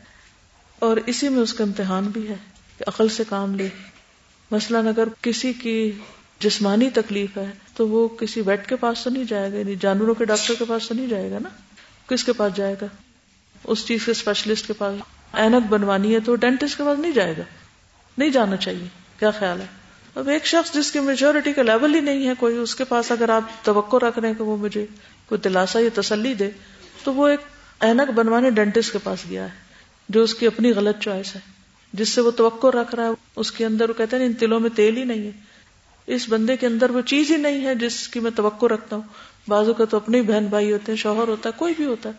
اور اسی میں اس کا امتحان بھی ہے کہ عقل سے کام لے۔ مثلاً اگر کسی کی جسمانی تکلیف ہے تو وہ کسی ویٹ کے پاس تو نہیں جائے گا یعنی جانوروں کے ڈاکٹر کے پاس تو نہیں جائے گا نا؟ کس کے پاس جائے گا؟ اس چیز کے اسپیشلسٹ کے پاس۔ اینک بنوانی ہے تو ڈینٹسٹ کے پاس نہیں جائے گا۔ نہیں جانا چاہیے۔ کیا خیال ہے؟ اب ایک شخص جس کی میجورٹی کا لیول ہی نہیں ہے، کوئی اس کے پاس اگر آپ توقع رکھ رہے ہیں کہ وہ مجھے کوئی دلاسا یا تسلی دے، تو وہ ایک اینک بنوانے ڈینٹسٹ کے پاس گیا ہے، جو اس کی اپنی غلط چوائس ہے، جس سے وہ توقع رکھ رہا ہے، اس کے اندر وہ کہتے ہیں ان تلوں میں تیل ہی نہیں ہے۔ اس بندے کے اندر وہ چیز ہی نہیں ہے جس کی میں توقع رکھتا ہوں۔ بازو کا تو اپنے بہن بھائی ہوتے ہیں، شوہر ہوتا ہے، کوئی بھی ہوتا ہے۔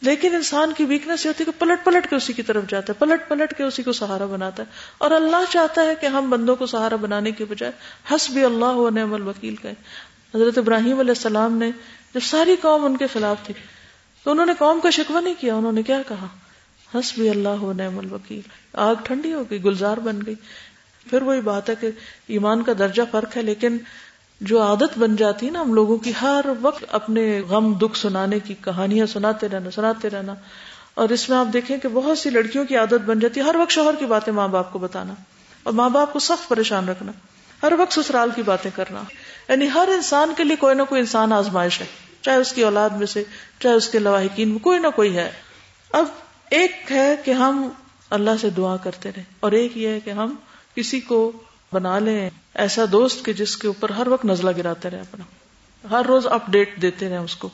لیکن انسان کی ویکنیس یہ ہوتی ہے کہ پلٹ پلٹ کے اسی کی طرف جاتا ہے، پلٹ پلٹ کے اسی کو سہارا بناتا ہے۔ اور اللہ چاہتا ہے کہ ہم بندوں کو سہارا بنانے کے بجائے حس بھی اللہ و نعم الوکیل کہیں۔ حضرت ابراہیم علیہ السلام نے جب ساری قوم ان کے خلاف تھی، تو انہوں نے قوم کا شکوہ نہیں کیا، انہوں نے کیا کہا؟ ہس بھی اللہ و نعم الوکیل۔ آگ ٹھنڈی ہو گئی، گلزار بن گئی۔ پھر وہی بات ہے کہ ایمان کا درجہ فرق ہے، لیکن جو عادت بن جاتی ہے نا ہم لوگوں کی، ہر وقت اپنے غم، دکھ سنانے کی، کہانیاں سناتے رہنا سناتے رہنا۔ اور اس میں آپ دیکھیں کہ بہت سی لڑکیوں کی عادت بن جاتی ہے، ہر وقت شوہر کی باتیں ماں باپ کو بتانا اور ماں باپ کو سخت پریشان رکھنا۔ ہر وقت سسرال کی باتیں کرنا۔ یعنی ہر انسان کے لیے کوئی نہ کوئی انسان آزمائش ہے۔ چاہے اس کی اولاد میں سے، چاہے اس کے لواحقین میں، کوئی نہ کوئی ہے۔ اب ایک ہے کہ ہم اللہ سے دعا کرتے رہے اور ایک یہ ہے کہ ہم کسی کو بنا لیں ایسا دوست کہ جس کے اوپر ہر وقت نزلہ گراتے رہے اپنا۔ ہر روز اپ ڈیٹ دیتے رہے اس کو۔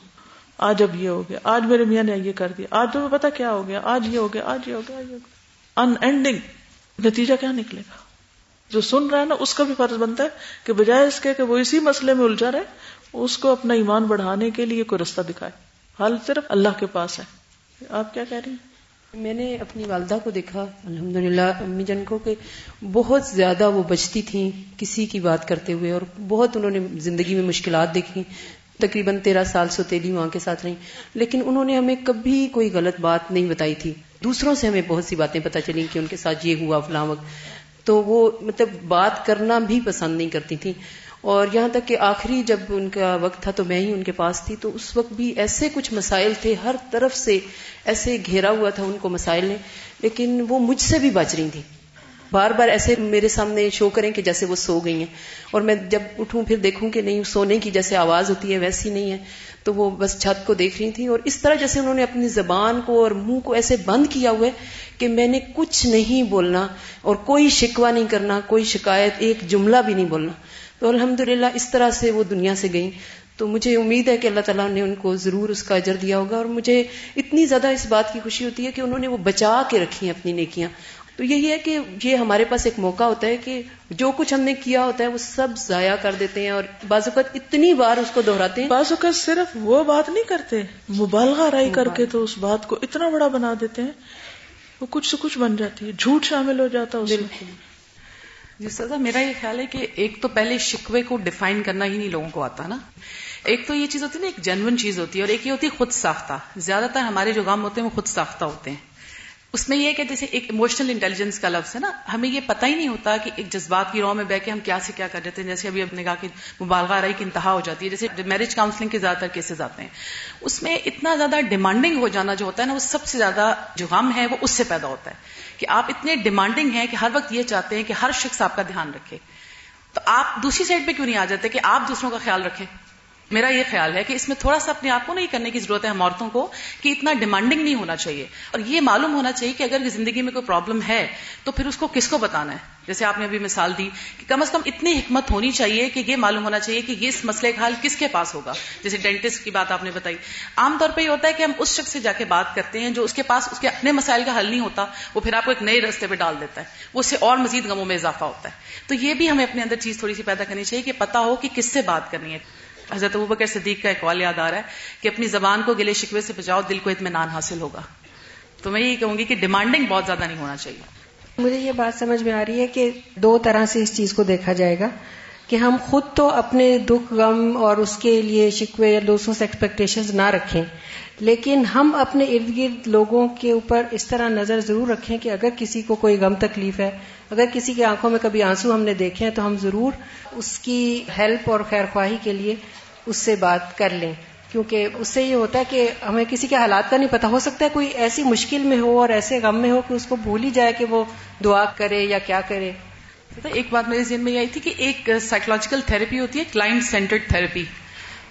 آج اب یہ ہو گیا، آج میرے میاں نے یہ کر دیا، آج تمہیں پتا کیا ہو گیا، آج یہ ہو گیا، آج یہ ہو گیا ان اینڈنگ نتیجہ کیا نکلے گا؟ جو سن رہا ہے نا، اس کا بھی فرض بنتا ہے کہ بجائے اس کے کہ وہ اسی مسئلے میں الجھا رہے اس کو اپنا ایمان بڑھانے کے لیے کوئی رستہ دکھائے۔ حال صرف اللہ کے پاس ہے۔ آپ کیا کہہ رہی ہیں؟ میں نے اپنی والدہ کو دیکھا الحمد للہ امی جن کو کہ بہت زیادہ وہ بچتی تھیں کسی کی بات کرتے ہوئے اور بہت انہوں نے زندگی میں مشکلات دیکھی۔ تقریباً تیرہ سال سوتیلی وہاں کے ساتھ رہی لیکن انہوں نے ہمیں کبھی کوئی غلط بات نہیں بتائی تھی۔ دوسروں سے ہمیں بہت سی باتیں پتہ چلی کہ ان کے ساتھ یہ ہوا فلاں وقت۔ تو وہ مطلب بات کرنا بھی پسند نہیں کرتی تھی اور یہاں تک کہ آخری جب ان کا وقت تھا تو میں ہی ان کے پاس تھی، تو اس وقت بھی ایسے کچھ مسائل تھے، ہر طرف سے ایسے گھیرا ہوا تھا ان کو مسائل نے، لیکن وہ مجھ سے بھی بچ رہی تھی بار بار ایسے میرے سامنے شو کریں کہ جیسے وہ سو گئی ہیں۔ اور میں جب اٹھوں پھر دیکھوں کہ نہیں، سونے کی جیسے آواز ہوتی ہے ویسی نہیں ہے۔ تو وہ بس چھت کو دیکھ رہی تھی اور اس طرح جیسے انہوں نے اپنی زبان کو اور منہ کو ایسے بند کیا ہوا ہے کہ میں نے کچھ نہیں بولنا اور کوئی شکوا نہیں کرنا، کوئی شکایت، ایک جملہ بھی نہیں بولنا۔ تو الحمد اس طرح سے وہ دنیا سے گئی تو مجھے امید ہے کہ اللہ تعالیٰ نے ان کو ضرور اس کا اجر دیا ہوگا اور مجھے اتنی زیادہ اس بات کی خوشی ہوتی ہے کہ انہوں نے وہ بچا کے رکھی ہیں اپنی نیکیاں۔ تو یہی ہے کہ یہ ہمارے پاس ایک موقع ہوتا ہے کہ جو کچھ ہم نے کیا ہوتا ہے وہ سب ضائع کر دیتے ہیں اور بعض اوقات اتنی بار اس کو دہراتے ہیں۔ بعض اوقات صرف وہ بات نہیں کرتے مبالغہ رائی کر کے تو اس بات کو اتنا بڑا بنا دیتے ہیں وہ کچھ سے کچھ بن جاتی ہے جھوٹ شامل ہو جاتا ہے جی سزا میرا یہ خیال ہے کہ ایک تو پہلے شکوے کو ڈیفائن کرنا ہی نہیں لوگوں کو آتا نا۔ ایک تو یہ چیز ہوتی ہے نا، ایک جنون چیز ہوتی ہے اور ایک یہ ہوتی ہے خود ساختہ۔ زیادہ تر ہمارے جو غم ہوتے ہیں وہ خود ساختہ ہوتے ہیں۔ اس میں یہ کہ جیسے ایک ایموشنل انٹیلیجنس کا لفظ ہے نا، ہمیں یہ پتہ ہی نہیں ہوتا کہ ایک جذبات کی رو میں بہ کے ہم کیا سے کیا کر دیتے ہیں۔ جیسے ابھی اپنے کہا کہ مبالغہ رائی کی انتہا ہو جاتی ہے، جیسے میرج کاؤنسلنگ کے زیادہ تر کیسز آتے ہیں۔ اس میں اتنا زیادہ ڈیمانڈنگ ہو جانا جو ہوتا ہے نا، وہ سب سے زیادہ جو غم ہے وہ اس سے پیدا ہوتا ہے۔ کہ آپ اتنے ڈیمانڈنگ ہیں کہ ہر وقت یہ چاہتے ہیں کہ ہر شخص آپ کا دھیان رکھے۔ تو آپ دوسری سائڈ پہ کیوں نہیں آ جاتے کہ آپ دوسروں کا خیال رکھیں؟ میرا یہ خیال ہے کہ اس میں تھوڑا سا اپنے آپ کو نہیں کرنے کی ضرورت ہے ہم عورتوں کو کہ اتنا ڈیمانڈنگ نہیں ہونا چاہیے۔ اور یہ معلوم ہونا چاہیے کہ اگر زندگی میں کوئی پرابلم ہے تو پھر اس کو کس کو بتانا ہے؟ جیسے آپ نے ابھی مثال دی کہ کم از کم اتنی حکمت ہونی چاہیے کہ یہ معلوم ہونا چاہیے کہ یہ اس مسئلے کا حل کس کے پاس ہوگا۔ جیسے ڈینٹسٹ کی بات آپ نے بتائی۔ عام طور پہ یہ ہوتا ہے کہ ہم اس شخص سے جا کے بات کرتے ہیں جو اس کے پاس اس کے اپنے مسائل کا حل نہیں ہوتا، وہ پھر آپ کو ایک نئے رستے پہ ڈال دیتا ہے۔ وہ اس سے اور مزید غموں میں اضافہ ہوتا ہے۔ تو یہ بھی ہمیں اپنے اندر چیز تھوڑی سی پیدا کرنی چاہیے کہ پتا ہو کہ کس سے بات کرنی ہے۔ حضرت ابوبکر صدیق کا اقوال یاد آ رہا ہے کہ اپنی زبان کو گلے شکوے سے بچاؤ دل کو اطمینان حاصل ہوگا۔ تو میں یہی کہوں گی کہ ڈیمانڈنگ بہت زیادہ نہیں ہونا چاہیے۔ مجھے یہ بات سمجھ میں آ رہی ہے کہ دو طرح سے اس چیز کو دیکھا جائے گا کہ ہم خود تو اپنے دکھ، غم اور اس کے لیے شکوے یا دوستوں سے ایکسپیکٹیشن نہ رکھیں، لیکن ہم اپنے ارد گرد لوگوں کے اوپر اس طرح نظر ضرور رکھیں کہ اگر کسی کو کوئی غم تکلیف ہے، اگر کسی کی آنکھوں میں کبھی آنسو ہم نے دیکھے ہیں تو ہم ضرور اس کی ہیلپ اور خیر خواہی کے لیے اس سے بات کر لیں۔ کیونکہ اس سے یہ ہوتا ہے کہ ہمیں کسی کے حالات کا نہیں پتا ہو سکتا ہے کوئی ایسی مشکل میں ہو اور ایسے غم میں ہو کہ اس کو بھول ہی جائے کہ وہ دعا کرے یا کیا کرے۔ ایک بات میرے ذہن میں یہ آئی تھی کہ ایک سائیکولوجیکل تھراپی ہوتی ہے کلائنٹ سینٹرڈ تھراپی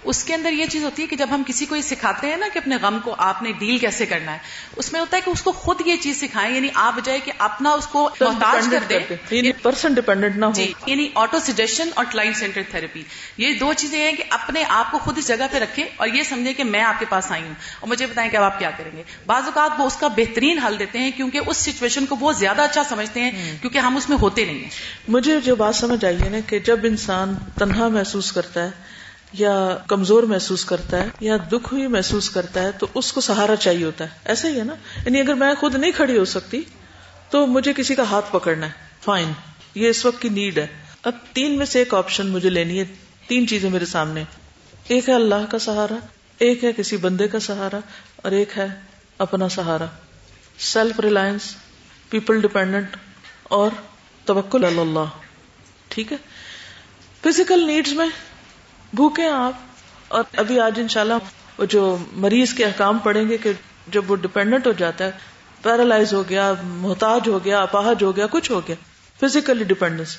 اس کے اندر یہ چیز ہوتی ہے کہ جب ہم کسی کو یہ سکھاتے ہیں نا کہ اپنے غم کو آپ نے ڈیل کیسے کرنا ہے اس میں ہوتا ہے کہ اس کو خود یہ چیز سکھائیں یعنی آپ بجائے کہ اپنا اس کو محتاج کر دیں۔ یعنی پرسن ڈیپینڈنٹ نہ ہو۔ جی یعنی آٹو سجیشن اور کلائنٹ سینٹر تھراپی یہ دو چیزیں ہیں کہ اپنے آپ کو خود اس جگہ پہ رکھے اور یہ سمجھے کہ میں آپ کے پاس آئی ہوں۔ اور مجھے بتائیں کہ اب آپ کیا کریں گے۔ بعض اوقات وہ اس کا بہترین حل دیتے ہیں کیونکہ اس سچویشن کو وہ زیادہ اچھا سمجھتے ہیں کیونکہ ہم اس میں ہوتے نہیں ہیں۔ مجھے جو بات سمجھ آئی ہے نا کہ جب انسان تنہا محسوس کرتا ہے یا کمزور محسوس کرتا ہے یا دکھ ہوئی محسوس کرتا ہے تو اس کو سہارا چاہیے ہوتا ہے۔ ایسا ہی ہے نا۔ یعنی اگر میں خود نہیں کھڑی ہو سکتی تو مجھے کسی کا ہاتھ پکڑنا ہے۔ فائن یہ اس وقت کی نیڈ ہے۔ اب تین میں سے ایک آپشن مجھے لینی ہے۔ تین چیزیں میرے سامنے۔ ایک ہے اللہ کا سہارا، ایک ہے کسی بندے کا سہارا، اور ایک ہے اپنا سہارا۔ سیلف ریلائنس پیپل ڈپینڈنٹ اور توکل اللہ۔ ٹھیک ہے۔ فزیکل نیڈز میں بھوکے آپ اور ابھی آج انشاءاللہ وہ جو مریض کے احکام پڑیں گے کہ جب وہ ڈپینڈنٹ ہو جاتا ہے پیرالائز ہو گیا، محتاج ہو گیا، اپاہج ہو گیا، کچھ ہو گیا فزیکلی ڈپینڈنس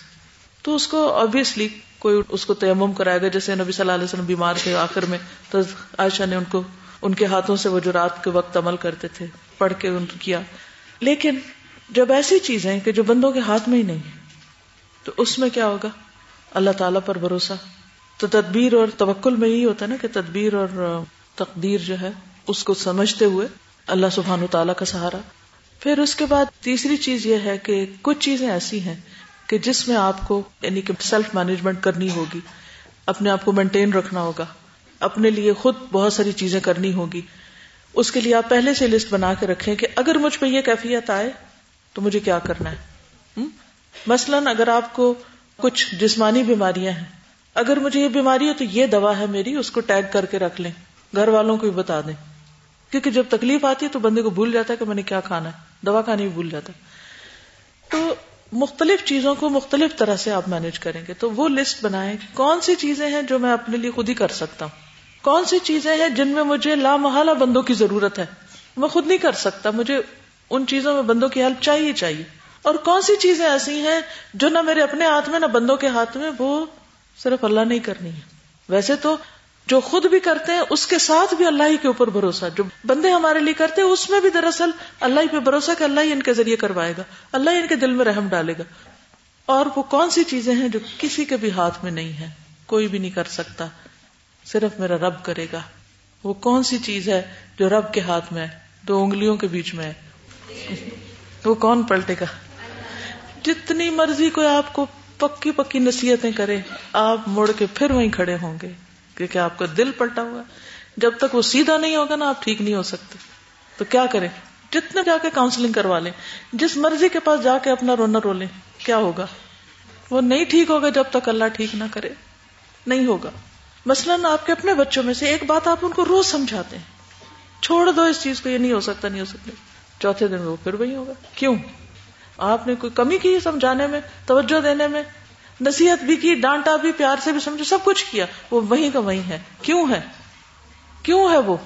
تو اس کو آبیسلی کوئی اس کو تیمم کرائے گا۔ جیسے نبی صلی اللہ علیہ وسلم بیمار تھے آخر میں، تو عائشہ نے ان کو، ان کے ہاتھوں سے وہ جو رات کے وقت عمل کرتے تھے، پڑھ کے ان کیا۔ لیکن جب ایسی چیزیں کہ جو بندوں کے ہاتھ میں ہی نہیں تو اس میں کیا ہوگا؟ اللہ تعالی پر بھروسہ۔ تو تدبیر اور توکل میں یہی ہوتا ہے نا کہ تدبیر اور تقدیر جو ہے، اس کو سمجھتے ہوئے اللہ سبحان تعالیٰ کا سہارا۔ پھر اس کے بعد تیسری چیز یہ ہے کہ کچھ چیزیں ایسی ہیں کہ جس میں آپ کو یعنی کہ سیلف مینجمنٹ کرنی ہوگی، اپنے آپ کو مینٹین رکھنا ہوگا، اپنے لیے خود بہت ساری چیزیں کرنی ہوگی۔ اس کے لیے آپ پہلے سے لسٹ بنا کے رکھیں کہ اگر مجھ پہ یہ کیفیت آئے تو مجھے کیا کرنا ہے؟ مثلاً اگر آپ کو کچھ جسمانی بیماریاں ہیں اگر مجھے یہ بیماری ہے تو یہ دوا ہے میری، اس کو ٹیگ کر کے رکھ لیں۔ گھر والوں کو بھی بتا دیں۔ کیونکہ جب تکلیف آتی ہے تو بندے کو بھول جاتا ہے کہ میں نے کیا کھانا ہے۔ دوا کھانے بھی بھول جاتا تو مختلف چیزوں کو مختلف طرح سے آپ مینج کریں گے۔ تو وہ لسٹ بنائیں کون سی چیزیں ہیں جو میں اپنے لیے خود ہی کر سکتا ہوں۔ کون سی چیزیں ہیں جن میں مجھے لامحالہ بندوں کی ضرورت ہے۔ میں خود نہیں کر سکتا، مجھے ان چیزوں میں بندوں کی ہیلپ چاہیے چاہیے۔ اور کون سی چیزیں ایسی ہیں جو نہ میرے اپنے ہاتھ میں، نہ بندوں کے ہاتھ میں، وہ صرف اللہ نہیں کرنی ہے۔ ویسے تو جو خود بھی کرتے ہیں، اس کے ساتھ بھی اللہ ہی کے اوپر بھروسہ۔ جو بندے ہمارے لیے کرتے ہیں، اس میں بھی دراصل اللہ ہی پہ بھروسہ کہ اللہ ہی ان کے ذریعے کروائے گا۔ اللہ ہی ان کے دل میں رحم ڈالے گا۔ اور وہ کون سی چیزیں ہیں جو کسی کے بھی ہاتھ میں نہیں ہے کوئی بھی نہیں کر سکتا۔ صرف میرا رب کرے گا۔ وہ کون سی چیز ہے جو رب کے ہاتھ میں ہے؟ دو انگلیوں کے بیچ میں ہے۔ وہ کون پلٹے گا؟ جتنی مرضی کوئی آپ کو پکی پکی نصیحتیں کرے آپ مڑ کے پھر وہیں کھڑے ہوں گے، کیونکہ آپ کا دل پلٹا ہوا جب تک وہ سیدھا نہیں ہوگا نا، آپ ٹھیک نہیں ہو سکتے۔ تو کیا کریں؟ جتنے جا کے کاؤنسلنگ کروا لیں۔ جس مرضی کے پاس جا کے اپنا رونا رو لیں کیا ہوگا؟ وہ نہیں ٹھیک ہوگا جب تک اللہ ٹھیک نہ کرے۔ نہیں ہوگا۔ مثلاً آپ کے اپنے بچوں میں سے ایک بات آپ ان کو روز سمجھاتے ہیں۔ چھوڑ دو اس چیز کو، یہ نہیں ہو سکتا، نہیں ہو سکتا۔ چوتھے دن وہ پھر وہی ہوگا۔ کیوں؟ آپ نے کوئی کمی کی سمجھانے میں، توجہ دینے میں؟ نصیحت بھی کی، ڈانٹا بھی، پیار سے بھی سمجھو سب کچھ کیا۔ وہ وہیں کا وہیں ہے۔ کیوں ہے؟ کیوں ہے وہ؟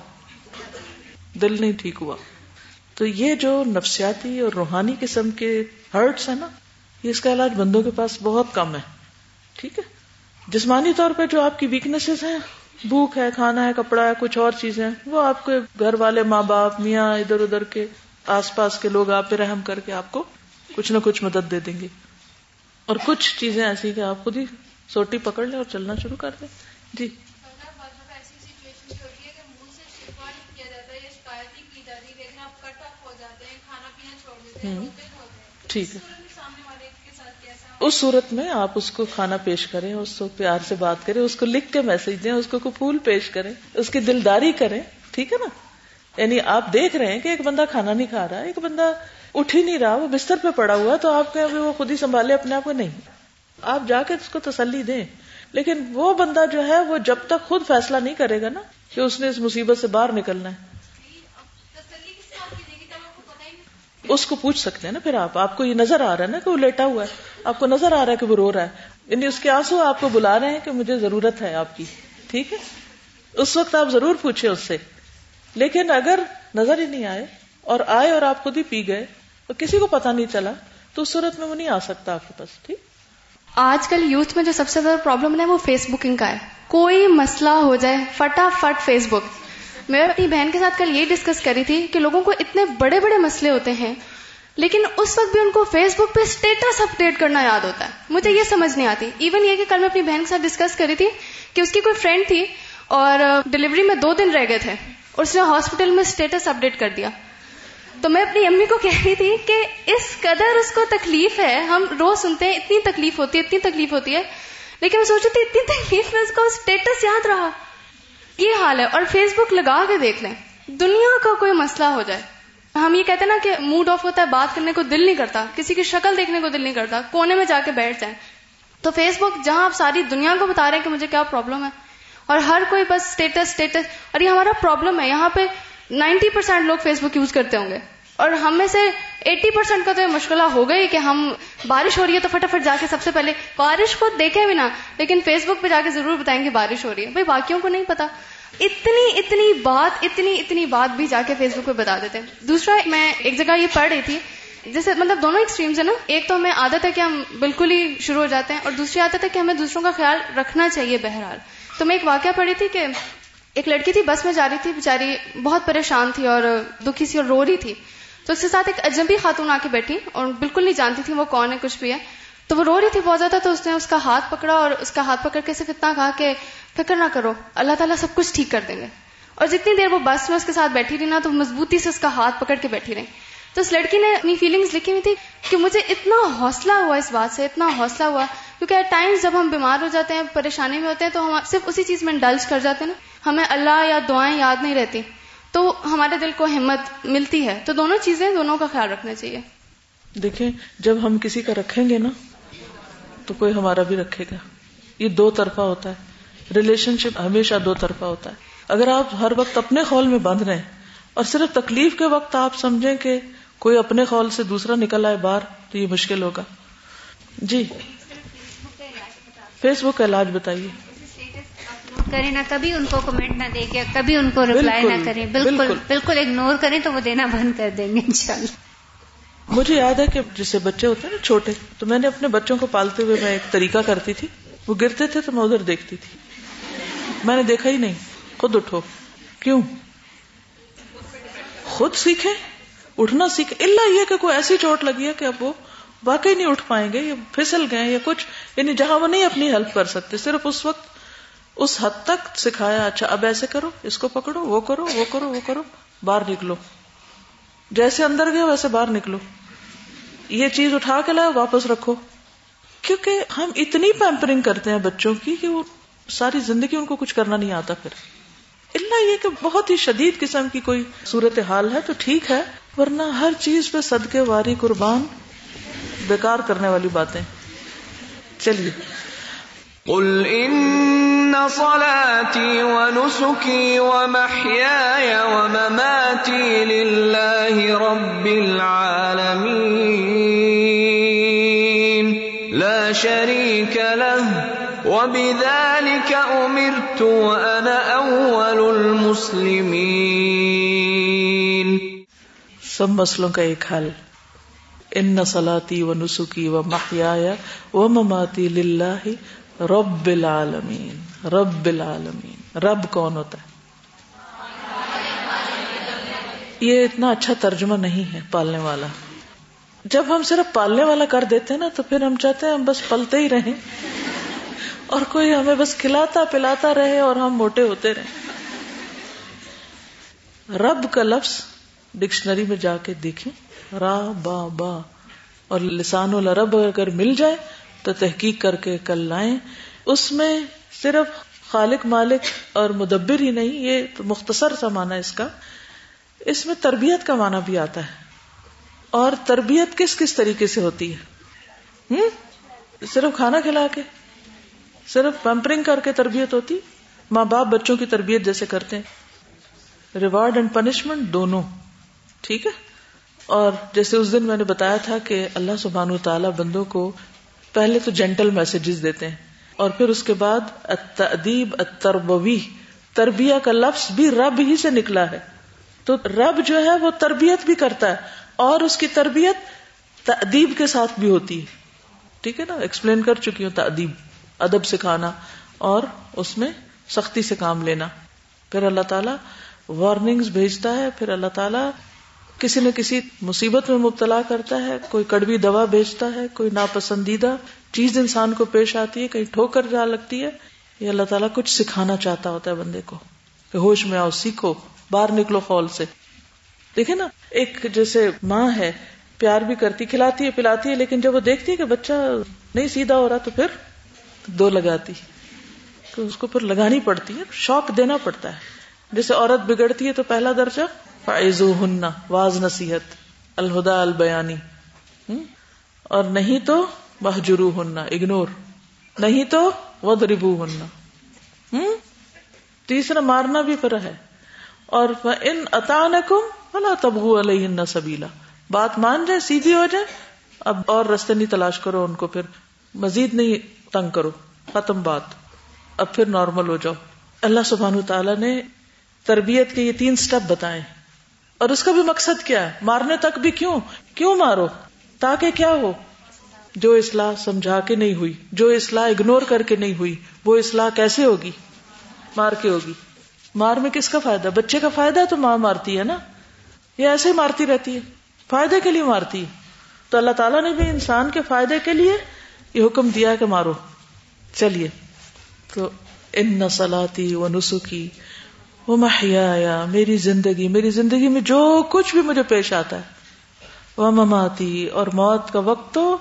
دل نہیں ٹھیک ہوا۔ تو یہ جو نفسیاتی اور روحانی قسم کے ہرٹس ہیں نا، یہ اس کا علاج بندوں کے پاس بہت کم ہے۔ ٹھیک ہے؟ جسمانی طور پہ جو آپ کی ویکنیسز ہیں، بھوک ہے، کھانا ہے، کپڑا ہے، کچھ اور چیزیں، وہ آپ کے گھر والے ماں باپ، میاں ادھر ادھر کے آس پاس کے لوگ آپ پہ رحم کر کے آپ کو کچھ نہ کچھ مدد دے دیں گے۔ اور کچھ چیزیں ایسی کہ آپ خود ہی سوٹی پکڑ لیں اور چلنا شروع کر دیں۔ جی۔ ٹھیک ہے۔ اس صورت میں آپ اس کو کھانا پیش کریں اس کو پیار سے بات کریں اس کو لکھ کے میسج دیں اس کو پھول پیش کریں اس کی دلداری کریں۔ ٹھیک ہے نا؟ یعنی آپ دیکھ رہے ہیں کہ ایک بندہ کھانا نہیں کھا رہا ایک بندہ اٹھ ہی نہیں رہا، وہ بستر پہ پڑا ہوا، تو آپ کہ وہ خود ہی سنبھالے اپنے آپ کو؟ نہیں۔ آپ جا کے اس کو تسلی دیں۔ لیکن وہ بندہ جو ہے، وہ جب تک خود فیصلہ نہیں کرے گا نا کہ اس نے اس مصیبت سے باہر نکلنا ہے۔ اس کو پوچھ سکتے ہیں نا پھر آپ۔ آپ کو یہ نظر آ رہا ہے نا کہ وہ لیٹا ہوا ہے۔ آپ کو نظر آ رہا ہے کہ وہ رو رہا ہے۔ یعنی اس کے آنسو آپ کو بلا رہے ہیں کہ مجھے ضرورت ہے آپ کی۔ ٹھیک ہے؟ اس وقت آپ ضرور پوچھے اس سے۔ لیکن اگر نظر ہی نہیں آئے اور آئے اور آپ خود ہی پی گئے اور کسی کو پتا نہیں چلا تو اس صورت میں وہ نہیں آ سکتا آپ کے پاس، ٹھیک؟ آج کل یوتھ میں جو سب سے زیادہ پرابلم ہے وہ فیس بکنگ کا ہے۔ کوئی مسئلہ ہو جائے، فٹافٹ فیس بک میں اپنی بہن کے ساتھ کل یہ ڈسکس کری تھی کہ لوگوں کو اتنے بڑے بڑے مسئلے ہوتے ہیں، لیکن اس وقت بھی ان کو فیس بک پہ اسٹیٹس اپڈیٹ کرنا یاد ہوتا ہے۔ مجھے یہ سمجھ نہیں آتی۔ ایون یہ کہ کل میں اپنی بہن کے ساتھ ڈسکس کری تھی کہ اس کی کوئی فرینڈ تھی اور ڈلیوری میں دو دن رہ گئے تھے اور اس نے ہاسپٹل میں اسٹیٹس اپڈیٹ کر دیا۔ تو میں اپنی امی کو کہہ رہی تھی کہ اس قدر اس کو تکلیف ہے، ہم روز سنتے ہیں اتنی تکلیف ہوتی ہے، اتنی تکلیف ہوتی ہے۔ لیکن میں سوچی تھی اتنی تکلیف میں اس کا اسٹیٹس یاد رہا۔ یہ حال ہے، اور فیس بک لگا کے دیکھ لیں۔ دنیا کا کوئی مسئلہ ہو جائے۔ ہم یہ کہتے ہیں نا کہ موڈ آف ہوتا ہے، بات کرنے کو دل نہیں کرتا، کسی کی شکل دیکھنے کو دل نہیں کرتا، کونے میں جا کے بیٹھ جائیں۔ تو فیس بک جہاں آپ ساری دنیا کو بتا رہے ہیں کہ مجھے کیا پرابلم ہے، اور ہر کوئی بس اسٹیٹس اسٹیٹس اور یہ ہمارا پرابلم ہے۔ یہاں پہ نائنٹی پرسینٹ لوگ فیس بک یوز کرتے ہوں گے۔ اور ہم میں سے ایٹی پرسینٹ کا تو یہ مشکلہ ہو گئی کہ ہم بارش ہو رہی ہے تو فٹافٹ جا کے سب سے پہلے بارش کو دیکھیں بھی نا، لیکن فیس بک پہ جا کے ضرور بتائیں گے بارش ہو رہی ہے۔ بھائی باقیوں کو نہیں پتا۔ اتنی اتنی بات، اتنی اتنی بات بھی جا کے فیس بک پہ بتا دیتے ہیں۔ دوسرا، میں ایک جگہ یہ پڑھ رہی تھی، جیسے مطلب دونوں ایکسٹریمز ہیں نا۔ ایک تو ہمیں عادت ہے کہ ہم بالکل ہی شروع ہو جاتے ہیں اور دوسری عادت ہے کہ ہمیں دوسروں کا خیال رکھنا چاہیے بہرحال۔ تو میں ایک واقعہ پڑھی تھی کہ ایک لڑکی تھی، بس میں جا رہی تھی بےچاری بہت پریشان تھی اور دکھی سی اور رو رہی تھی۔ تو اس کے ساتھ ایک اجنبی خاتون آ کے بیٹھی اور بالکل نہیں جانتی تھی وہ کون ہے، کچھ بھی ہے۔ تو وہ رو رہی تھی بہت زیادہ، تو اس نے اس کا ہاتھ پکڑا اور اس کا ہاتھ پکڑ کے صرف اتنا کہا کہ فکر نہ کرو، اللہ تعالیٰ سب کچھ ٹھیک کر دیں گے۔ اور جتنی دیر وہ بس میں اس کے ساتھ بیٹھی رہی نا، تو مضبوطی سے اس کا ہاتھ پکڑ کے بیٹھی رہی۔ تو اس لڑکی نے اپنی فیلنگز لکھی ہوئی تھی کہ مجھے اتنا حوصلہ ہوا اس بات سے، اتنا حوصلہ ہوا۔ کیونکہ ایٹ ٹائمز جب ہم بیمار ہو جاتے ہیں، پریشانی میں ہوتے ہیں، تو ہم صرف اسی چیز میں ڈلج کر جاتے ہیں نا۔ ہمیں اللہ یا دعائیں یاد نہیں رہتی، تو ہمارے دل کو ہمت ملتی ہے۔ تو دونوں چیزیں دونوں کا خیال رکھنا چاہیے۔ دیکھیں، جب ہم کسی کا رکھیں گے نا، تو کوئی ہمارا بھی رکھے گا۔ یہ دو طرفہ ہوتا ہے۔ ریلیشن شپ ہمیشہ دو طرفہ ہوتا ہے۔ اگر آپ ہر وقت اپنے خول میں بند رہے اور صرف تکلیف کے وقت آپ سمجھیں کہ کوئی اپنے خول سے دوسرا نکل آئے باہر، تو یہ مشکل ہوگا۔ جی۔ فیس بک کا علاج بتائیے۔ کریں نہ کبھی ان کو کمنٹ نہ دے گا کبھی ان کو ریپلائی نہ کریں۔ بالکل بالکل۔ اگنور کریں تو وہ دینا بند کر دیں گے انشاءاللہ۔ مجھے یاد ہے کہ جسے بچے ہوتے ہیں نا چھوٹے تو میں نے اپنے بچوں کو پالتے ہوئے میں ایک طریقہ کرتی تھی۔ وہ گرتے تھے تو میں ادھر دیکھتی تھی۔ میں نے دیکھا ہی نہیں۔ خود اٹھو۔ کیوں؟ خود سیکھے اٹھنا سیکھے اللہ یہ کہ کوئی ایسی چوٹ لگی ہے کہ اب وہ واقعی نہیں اٹھ پائیں گے یا پھسل گئے یا کچھ یعنی جہاں وہ نہیں اپنی ہیلپ کر سکتے صرف اس وقت اس حد تک سکھایا اچھا اب ایسے کرو، اس کو پکڑو، وہ کرو وہ کرو وہ کرو، باہر نکلو۔ جیسے اندر گئے، ویسے باہر نکلو۔ یہ چیز اٹھا کے لائے واپس رکھو۔ کیونکہ ہم اتنی پیمپرنگ کرتے ہیں بچوں کی کہ وہ ساری زندگی ان کو کچھ کرنا نہیں آتا پھر۔ اللہ یہ کہ بہت ہی شدید قسم کی کوئی صورت حال ہے تو ٹھیک ہے، ورنہ ہر چیز پہ صدقے، واری، قربان، بیکار کرنے والی باتیں۔ چلیے۔ قل ان صلاتي ونسكي ومحياي ومماتي لله رب العالمين. لا شريك له، وبذلك أمرت وأنا أول المسلمين. سب مسئلوں کا ایک حل ان سلاتی و نسخی و محیا و مماتی للہ رب العالمین رب العالمین رب کون ہوتا ہے؟ یہ اتنا اچھا ترجمہ نہیں ہے پالنے والا۔ جب ہم صرف پالنے والا کر دیتے ہیں نا، تو پھر ہم چاہتے ہیں ہم بس پلتے ہی رہیں۔ اور کوئی ہمیں بس کھلاتا پلاتا رہے اور ہم موٹے ہوتے رہیں۔ رب کا لفظ ڈکشنری میں جا کے دیکھیں۔ را، با با۔ اور لسان العرب اگر مل جائے تو تحقیق کر کے کل لائیں۔ اس میں صرف خالق مالک اور مدبر ہی نہیں، یہ مختصر سا معنی اس کا۔ اس میں تربیت کا معنی بھی آتا ہے۔ اور تربیت کس کس طریقے سے ہوتی ہے؟ صرف کھانا کھلا کے؟ صرف پمپرنگ کر کے تربیت ہوتی؟ ماں باپ بچوں کی تربیت جیسے کرتے ہیں۔ ریوارڈ اینڈ پنشمنٹ دونوں، ٹھیک ہے؟ اور جیسے اس دن میں نے بتایا تھا کہ اللہ سبحان تعالیٰ بندوں کو پہلے تو جینٹل میسجز دیتے ہیں اور پھر اس کے بعد ادیب اتربوی تربیہ کا لفظ بھی رب ہی سے نکلا ہے۔ تو رب جو ہے وہ تربیت بھی کرتا ہے اور اس کی تربیت تدیب کے ساتھ بھی ہوتی ہے۔ ٹھیک ہے نا؟ ایکسپلین کر چکی ہوں تدیب ادب سکھانا اور اس میں سختی سے کام لینا۔ پھر اللہ تعالیٰ وارننگز بھیجتا ہے، پھر اللہ تعالیٰ کسی نہ کسی مصیبت میں مبتلا کرتا ہے، کوئی کڑوی دوا بیچتا ہے، کوئی ناپسندیدہ چیز انسان کو پیش آتی ہے، کہیں ٹھوکر جا لگتی ہے۔ یہ اللہ تعالیٰ کچھ سکھانا چاہتا ہوتا ہے بندے کو کہ ہوش میں آؤ، سیکھو، باہر نکلو خول سے۔ دیکھے نا، ایک جیسے ماں ہے، پیار بھی کرتی، کھلاتی ہے، پلاتی ہے، لیکن جب وہ دیکھتی ہے کہ بچہ نہیں سیدھا ہو رہا تو پھر دو لگاتی تو اس کو پھر لگانی پڑتی ہے، شوق دینا پڑتا ہے۔ جیسے عورت بگڑتی ہے تو پہلا درجہ فائزو ہننا واز نصیحت، الہدا البیانی۔ اور نہیں تو بہجرو ہننا اگنور نہیں تو ودربو ہننا تیسرا مارنا بھی پھر ہے۔ اور ان اطانکم فلا تبغوا علیہن سبیلا بات مان جائے، سیدھی ہو جائے۔ اب اور رستے نہیں تلاش کرو ان کو، پھر مزید نہیں تنگ کرو۔ ختم بات۔ اب پھر نارمل ہو جاؤ۔ اللہ سبحانہ تعالیٰ نے تربیت کے یہ تین سٹیپ بتائے۔ اور اس کا بھی مقصد کیا ہے؟ مارنے تک بھی کیوں؟ کیوں مارو؟ تاکہ کیا ہو؟ جو اصلاح سمجھا کے نہیں ہوئی، جو اصلاح اگنور کر کے نہیں ہوئی، وہ اصلاح کیسے ہوگی؟ مار کے ہوگی۔ مار میں کس کا فائدہ؟ بچے کا فائدہ تو ماں مارتی ہے نا؟ یہ ایسے ہی مارتی رہتی ہے۔ فائدے کے لیے مارتی ہے۔ تو اللہ تعالیٰ نے بھی انسان کے فائدے کے لیے یہ حکم دیا کہ مارو۔ چلیے۔ تو ان نسلاتی و نسخی وہ محیا میری زندگی میری زندگی میں جو کچھ بھی مجھے پیش آتا ہے، وہ مماتی اور موت کا وقت تو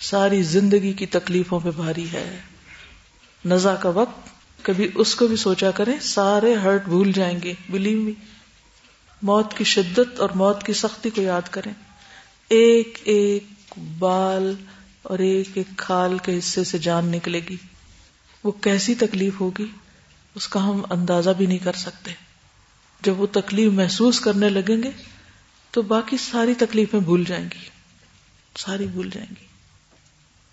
ساری زندگی کی تکلیفوں پہ بھاری ہے۔ نزا کا وقت، کبھی اس کو بھی سوچا کریں، سارے ہرٹ بھول جائیں گے بلیو می موت کی شدت اور موت کی سختی کو یاد کریں۔ ایک ایک بال اور ایک ایک کھال کے حصے سے جان نکلے گی۔ وہ کیسی تکلیف ہوگی؟ اس کا ہم اندازہ بھی نہیں کر سکتے۔ جب وہ تکلیف محسوس کرنے لگیں گے تو باقی ساری تکلیفیں بھول جائیں گی۔ ساری بھول جائیں گی۔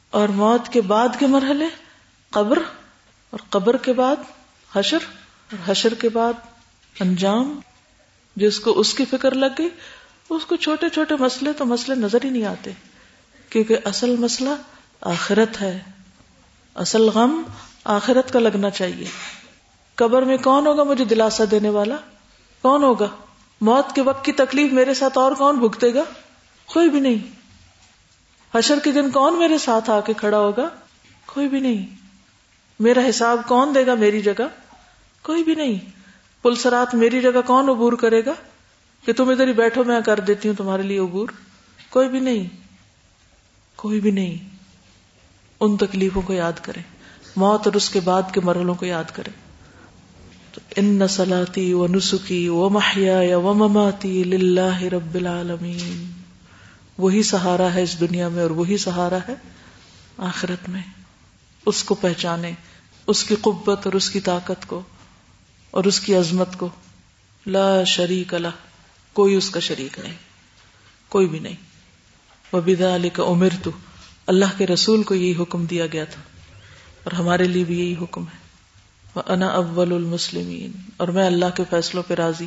اور موت کے بعد کے مرحلے، قبر اور قبر کے بعد حشر اور حشر کے بعد انجام۔ جس کو، اس کی فکر لگ گئی، اس کو چھوٹے چھوٹے مسئلے تو مسئلے نظر ہی نہیں آتے۔ کیونکہ اصل مسئلہ آخرت ہے۔ اصل غم آخرت کا لگنا چاہیے۔ قبر میں کون ہوگا مجھے دلاسا دینے والا؟ کون ہوگا؟ موت کے وقت کی تکلیف میرے ساتھ اور کون بھگتے گا؟ کوئی بھی نہیں۔ حشر کے دن کون میرے ساتھ آ کے کھڑا ہوگا؟ کوئی بھی نہیں۔ میرا حساب کون دے گا میری جگہ؟ کوئی بھی نہیں۔ پلسرات میری جگہ کون عبور کرے گا؟ کہ تم ادھر ہی بیٹھو، میں کر دیتی ہوں تمہارے لیے عبور۔ کوئی بھی نہیں۔ کوئی بھی نہیں۔ ان تکلیفوں کو یاد کرے موت اور اس کے بعد کے مرحلوں کو یاد کرے ان سلاتی و نسخی و محیا و مماتی لاہ رب العالمین وہی سہارا ہے اس دنیا میں اور وہی سہارا ہے آخرت میں. اس کو پہچانے، اس کی قبت اور اس کی طاقت کو اور اس کی عظمت کو. لا شریک اللہ کوئی اس کا شریک نہیں، کوئی بھی نہیں. وہ بدا علی کا عمر تو اللہ کے رسول کو یہی حکم دیا گیا تھا اور ہمارے لیے بھی یہی حکم ہے۔ انا اول المسلمین۔ اور میں اللہ کے فیصلوں پہ راضی۔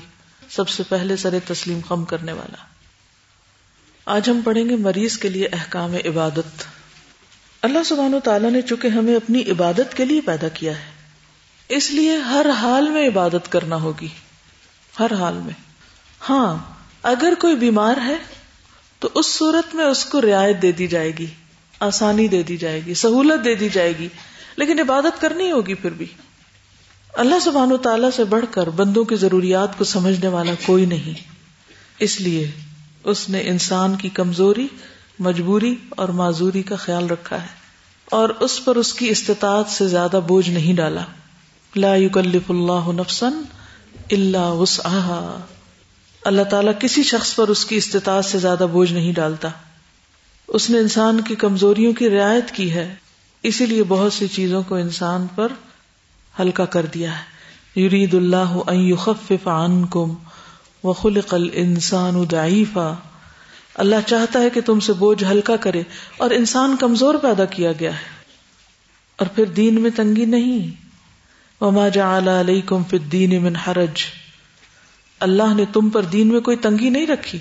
سب سے پہلے سر تسلیم خم کرنے والا۔ آج ہم پڑھیں گے مریض کے لیے احکام عبادت۔ اللہ سبحانہ و تعالیٰ نے چونکہ ہمیں اپنی عبادت کے لیے پیدا کیا ہے، اس لیے ہر حال میں عبادت کرنا ہوگی۔ ہر حال میں۔ ہاں اگر کوئی بیمار ہے تو اس صورت میں اس کو رعایت دے دی جائے گی، آسانی دے دی جائے گی، سہولت دے دی جائے گی، لیکن عبادت کرنی ہوگی پھر بھی۔ اللہ سبحانہ و تعالیٰ سے بڑھ کر بندوں کی ضروریات کو سمجھنے والا کوئی نہیں۔ اس لیے اس نے انسان کی کمزوری، مجبوری اور معذوری کا خیال رکھا ہے اور اس پر اس کی استطاعت سے زیادہ بوجھ نہیں ڈالا۔ لا يكلف اللہ نفسن اللہ وسعها اللہ تعالیٰ کسی شخص پر اس کی استطاعت سے زیادہ بوجھ نہیں ڈالتا۔ اس نے انسان کی کمزوریوں کی رعایت کی ہے۔ اسی لیے بہت سی چیزوں کو انسان پر ہلکا کر دیا ہے۔ یرید اللہ ان يخفف عنکم وخلق الانسان ضعیفا۔ اللہ چاہتا ہے کہ تم سے بوجھ ہلکا کرے اور انسان کمزور پیدا کیا گیا ہے۔ اور پھر دین میں تنگی نہیں۔ وما جعل علیکم فی الدین من حرج۔ اللہ نے تم پر دین میں کوئی تنگی نہیں رکھی۔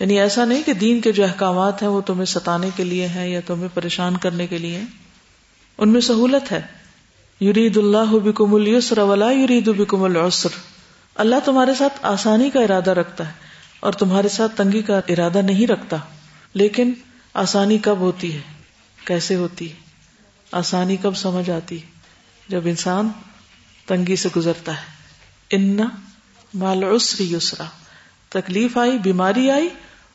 یعنی ایسا نہیں کہ دین کے جو احکامات ہیں وہ تمہیں ستانے کے لیے ہیں یا تمہیں پریشان کرنے کے لیے ان میں سہولت ہے۔ یرید اللہ بکم السر ولا یرید بکم العسر۔ اللہ تمہارے ساتھ آسانی کا ارادہ رکھتا ہے اور تمہارے ساتھ تنگی کا ارادہ نہیں رکھتا۔ لیکن آسانی کب ہوتی ہے؟ کیسے ہوتی ہے؟ آسانی کب سمجھ آتی جب انسان تنگی سے گزرتا ہے۔ ان مال عسری یسرا۔ تکلیف آئی، بیماری آئی،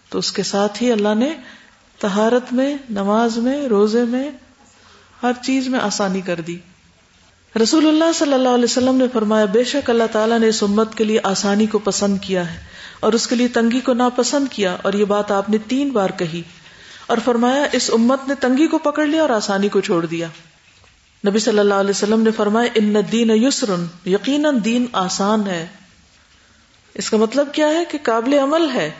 تو اس کے ساتھ ہی اللہ نے تہارت میں، نماز میں، روزے میں، ہر چیز میں آسانی کر دی۔ رسول اللہ صلی اللہ علیہ وسلم نے فرمایا، بے شک اللہ تعالیٰ نے اس امت کے لیے آسانی کو پسند کیا ہے اور اس کے لیے تنگی کو ناپسند کیا اور یہ بات آپ نے تین بار کہی۔ اور فرمایا، اس امت نے تنگی کو پکڑ لیا اور آسانی کو چھوڑ دیا۔ نبی صلی اللہ علیہ وسلم نے فرمایا، ان دین یسرن، یقیناً دین آسان ہے۔ اس کا مطلب کیا ہے کہ قابل عمل ہے۔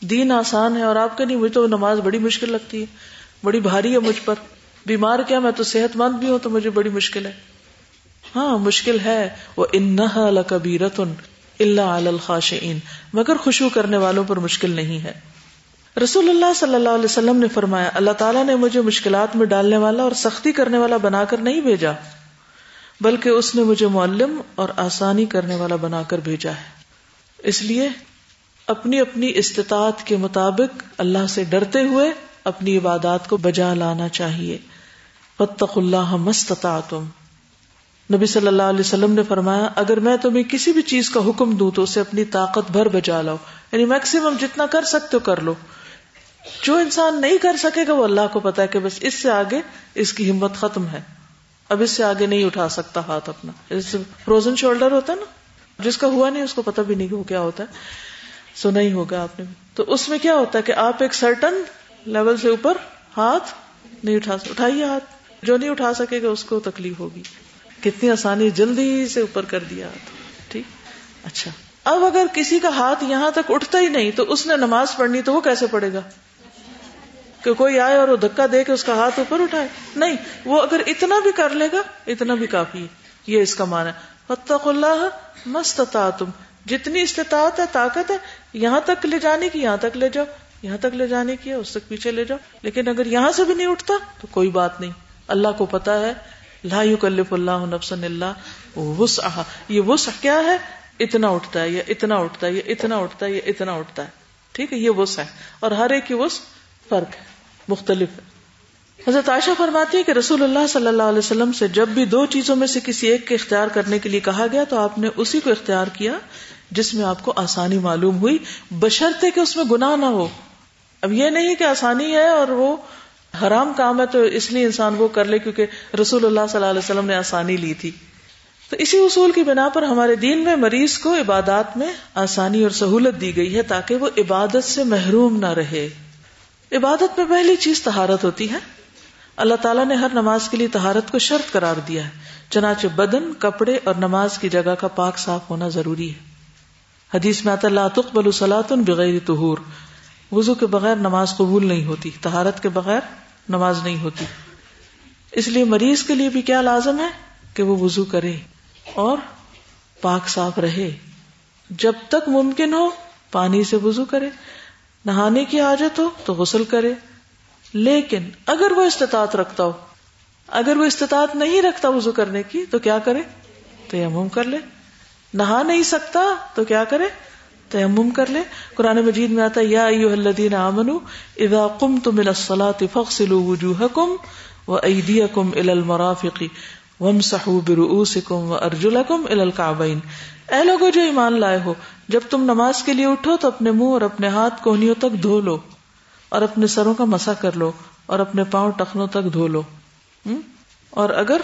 دین آسان ہے اور آپ کا نہیں مجھے تو نماز بڑی مشکل لگتی ہے، بڑی بھاری ہے مجھ پر۔ بیمار کیا، میں تو صحت مند بھی ہوں تو مجھے بڑی مشکل ہے۔ ہاں مشکل ہے۔ وہ انحا لکبیرتن اللہ الخاشعین۔ مگر خوشو کرنے والوں پر مشکل نہیں ہے۔ رسول اللہ صلی اللہ علیہ وسلم نے فرمایا، اللہ تعالیٰ نے مجھے مشکلات میں ڈالنے والا اور سختی کرنے والا بنا کر نہیں بھیجا، بلکہ اس نے مجھے معلم اور آسانی کرنے والا بنا کر بھیجا ہے۔ اس لیے اپنی اپنی استطاعت کے مطابق اللہ سے ڈرتے ہوئے اپنی عبادات کو بجا لانا چاہیے۔ فتق اللہ مستطاعتم نبی صلی اللہ علیہ وسلم نے فرمایا، اگر میں تمہیں کسی بھی چیز کا حکم دوں تو اسے اپنی طاقت بھر بجا لاؤ۔ یعنی میکسیمم جتنا کر سکتے ہو کر لو۔ جو انسان نہیں کر سکے گا، وہ اللہ کو پتا ہے کہ بس اس سے آگے اس کی ہمت ختم ہے۔ اب اس سے آگے نہیں اٹھا سکتا ہاتھ اپنا۔ فروزن شولڈر ہوتا ہے نا، جس کا ہوا نہیں، اس کو پتا بھی نہیں کیا ہوتا ہے۔ سو نہیں ہوگا آپ نے۔ تو اس میں کیا ہوتا ہے کہ آپ ایک سرٹن لیول سے اوپر ہاتھ نہیں اٹھا اٹھائیے ہاتھ۔ جو نہیں اٹھا سکے گا، اس کو تکلیف ہوگی۔ کتنی آسانی جلدی سے اوپر کر دیا ٹھیک؟ اچھا۔ اب اگر کسی کا ہاتھ یہاں تک اٹھتا ہی نہیں تو اس نے نماز پڑھنی تو وہ کیسے پڑھے گا؟ کہ کوئی آئے اور وہ دھکا دے کے اس کا ہاتھ اوپر اٹھائے؟ نہیں، وہ اگر اتنا بھی کر لے گا، اتنا بھی کافی ہے۔ یہ اس کا مان ہے۔ فتق اللہ مست تم جتنی استطاعت ہے، طاقت ہے، یہاں تک لے جانے کی، یہاں تک لے جاؤ۔ یہاں تک لے جانے کی اس تک پیچھے لے جاؤ۔ لیکن اگر یہاں سے بھی نہیں اٹھتا تو کوئی بات نہیں۔ اللہ کو پتا ہے لا یکلف اللہ نفسن اللہ وسعها یہ وسع کیا ہے؟ اتنا اٹھتا ہے، یا اتنا اٹھتا ہے، یا اتنا اٹھتا ہے، یا اتنا اٹھتا ہے۔ ٹھیک ہے، یہ وسع ہے۔ اور ہر ایک کی وسع فرق ہے، مختلف ہے۔ حضرت عائشہ فرماتی ہے کہ رسول اللہ صلی اللہ علیہ وسلم سے جب بھی دو چیزوں میں سے کسی ایک کے اختیار کرنے کے لیے کہا گیا تو آپ نے اسی کو اختیار کیا جس میں آپ کو آسانی معلوم ہوئی۔ بشرطے کہ اس میں گناہ نہ ہو۔ اب یہ نہیں کہ آسانی ہے اور وہ حرام کام ہے تو اس لیے انسان وہ کر لے کیونکہ رسول اللہ صلی اللہ علیہ وسلم نے آسانی لی تھی۔ تو اسی اصول کی بنا پر ہمارے دین میں مریض کو عبادات میں آسانی اور سہولت دی گئی ہے تاکہ وہ عبادت سے محروم نہ رہے۔ عبادت میں پہلی چیز تہارت ہوتی ہے۔ اللہ تعالیٰ نے ہر نماز کے لیے تہارت کو شرط قرار دیا ہے۔ چنانچہ بدن، کپڑے اور نماز کی جگہ کا پاک صاف ہونا ضروری ہے۔ حدیث میں آتا اللہ تقبل صلاۃ بغیر طہور۔ وضو کے بغیر نماز قبول نہیں ہوتی تہارت کے بغیر نماز نہیں ہوتی۔ اس لیے مریض کے لیے بھی کیا لازم ہے؟ کہ وہ وضو کرے اور پاک صاف رہے۔ جب تک ممکن ہو پانی سے وضو کرے۔ نہانے کی حاجت ہو تو غسل کرے۔ لیکن اگر وہ استطاعت رکھتا ہو، اگر وہ استطاعت نہیں رکھتا وضو کرنے کی تو کیا کرے؟ تیمم کر لے۔ نہا نہیں سکتا تو کیا کرے؟ تیمم کر لے قرآن مجید میں آتا یا ایوہ الذین آمنوا اذا قمتم الى الصلاة فاغسلوا وجوہکم و ایدیکم الى المرافق وامسحوا برؤوسکم و ارجلکم الى الكعبین اے لوگو جو ایمان لائے ہو، جب تم نماز کے لیے اٹھو تو اپنے منہ اور اپنے ہاتھ کوہنیوں تک دھو لو اور اپنے سروں کا مسا کر لو اور اپنے پاؤں ٹخنوں تک دھو لو۔ اور اگر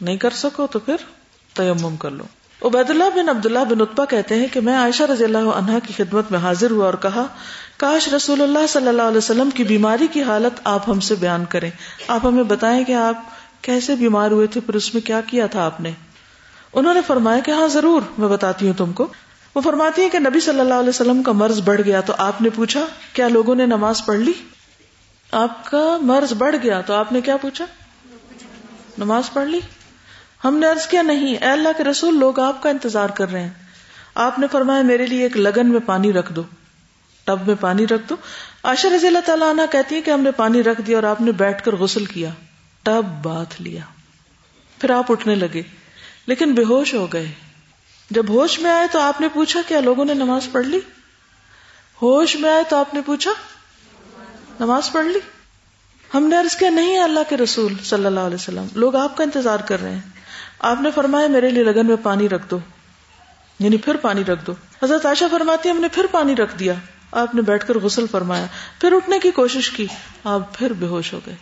نہیں کر سکو تو پھر تیمم کر لو۔ عبید اللہ بن عبداللہ بن اتبا کہتے ہیں کہ میں عائشہ رضی اللہ عنہا کی خدمت میں حاضر ہوا اور کہا، کاش رسول اللہ صلی اللہ علیہ وسلم کی بیماری کی حالت آپ ہم سے بیان کریں۔ آپ ہمیں بتائیں کہ آپ کیسے بیمار ہوئے تھے، پھر اس میں کیا کیا تھا آپ نے؟ انہوں نے فرمایا کہ ہاں ضرور، میں بتاتی ہوں تم کو۔ وہ فرماتی ہیں کہ نبی صلی اللہ علیہ وسلم کا مرض بڑھ گیا تو آپ نے پوچھا، کیا لوگوں نے نماز پڑھ لی؟ آپ کا مرض بڑھ گیا تو آپ نے کیا پوچھا؟ نماز پڑھ لی؟ ہم نے عرض کیا نہیں، اے اللہ کے رسول، لوگ آپ کا انتظار کر رہے ہیں۔ آپ نے فرمایا، میرے لیے ایک لگن میں پانی رکھ دو۔ ٹب میں پانی رکھ دو۔ آشا رضی اللہ تعالیٰ عنہ کہتی ہے کہ ہم نے پانی رکھ دیا اور آپ نے بیٹھ کر غسل کیا۔ ٹب بات لیا۔ پھر آپ اٹھنے لگے، لیکن بے ہوش ہو گئے۔ جب ہوش میں آئے تو آپ نے پوچھا، کیا لوگوں نے نماز پڑھ لی؟ ہوش میں آئے تو آپ نے پوچھا، نماز پڑھ لی؟ ہم نے عرض کیا، نہیں اللہ کے رسول صلی اللہ علیہ وسلم، لوگ آپ کا انتظار کر رہے ہیں۔ آپ نے فرمایا میرے لیے لگن میں پانی رکھ دو۔ یعنی پھر پانی رکھ دو۔ حضرت آشا فرماتی ہم نے پھر پانی رکھ دیا۔ آپ نے بیٹھ کر غسل فرمایا۔ پھر اٹھنے کی کوشش کی۔ آپ پھر بے ہوش ہو گئے۔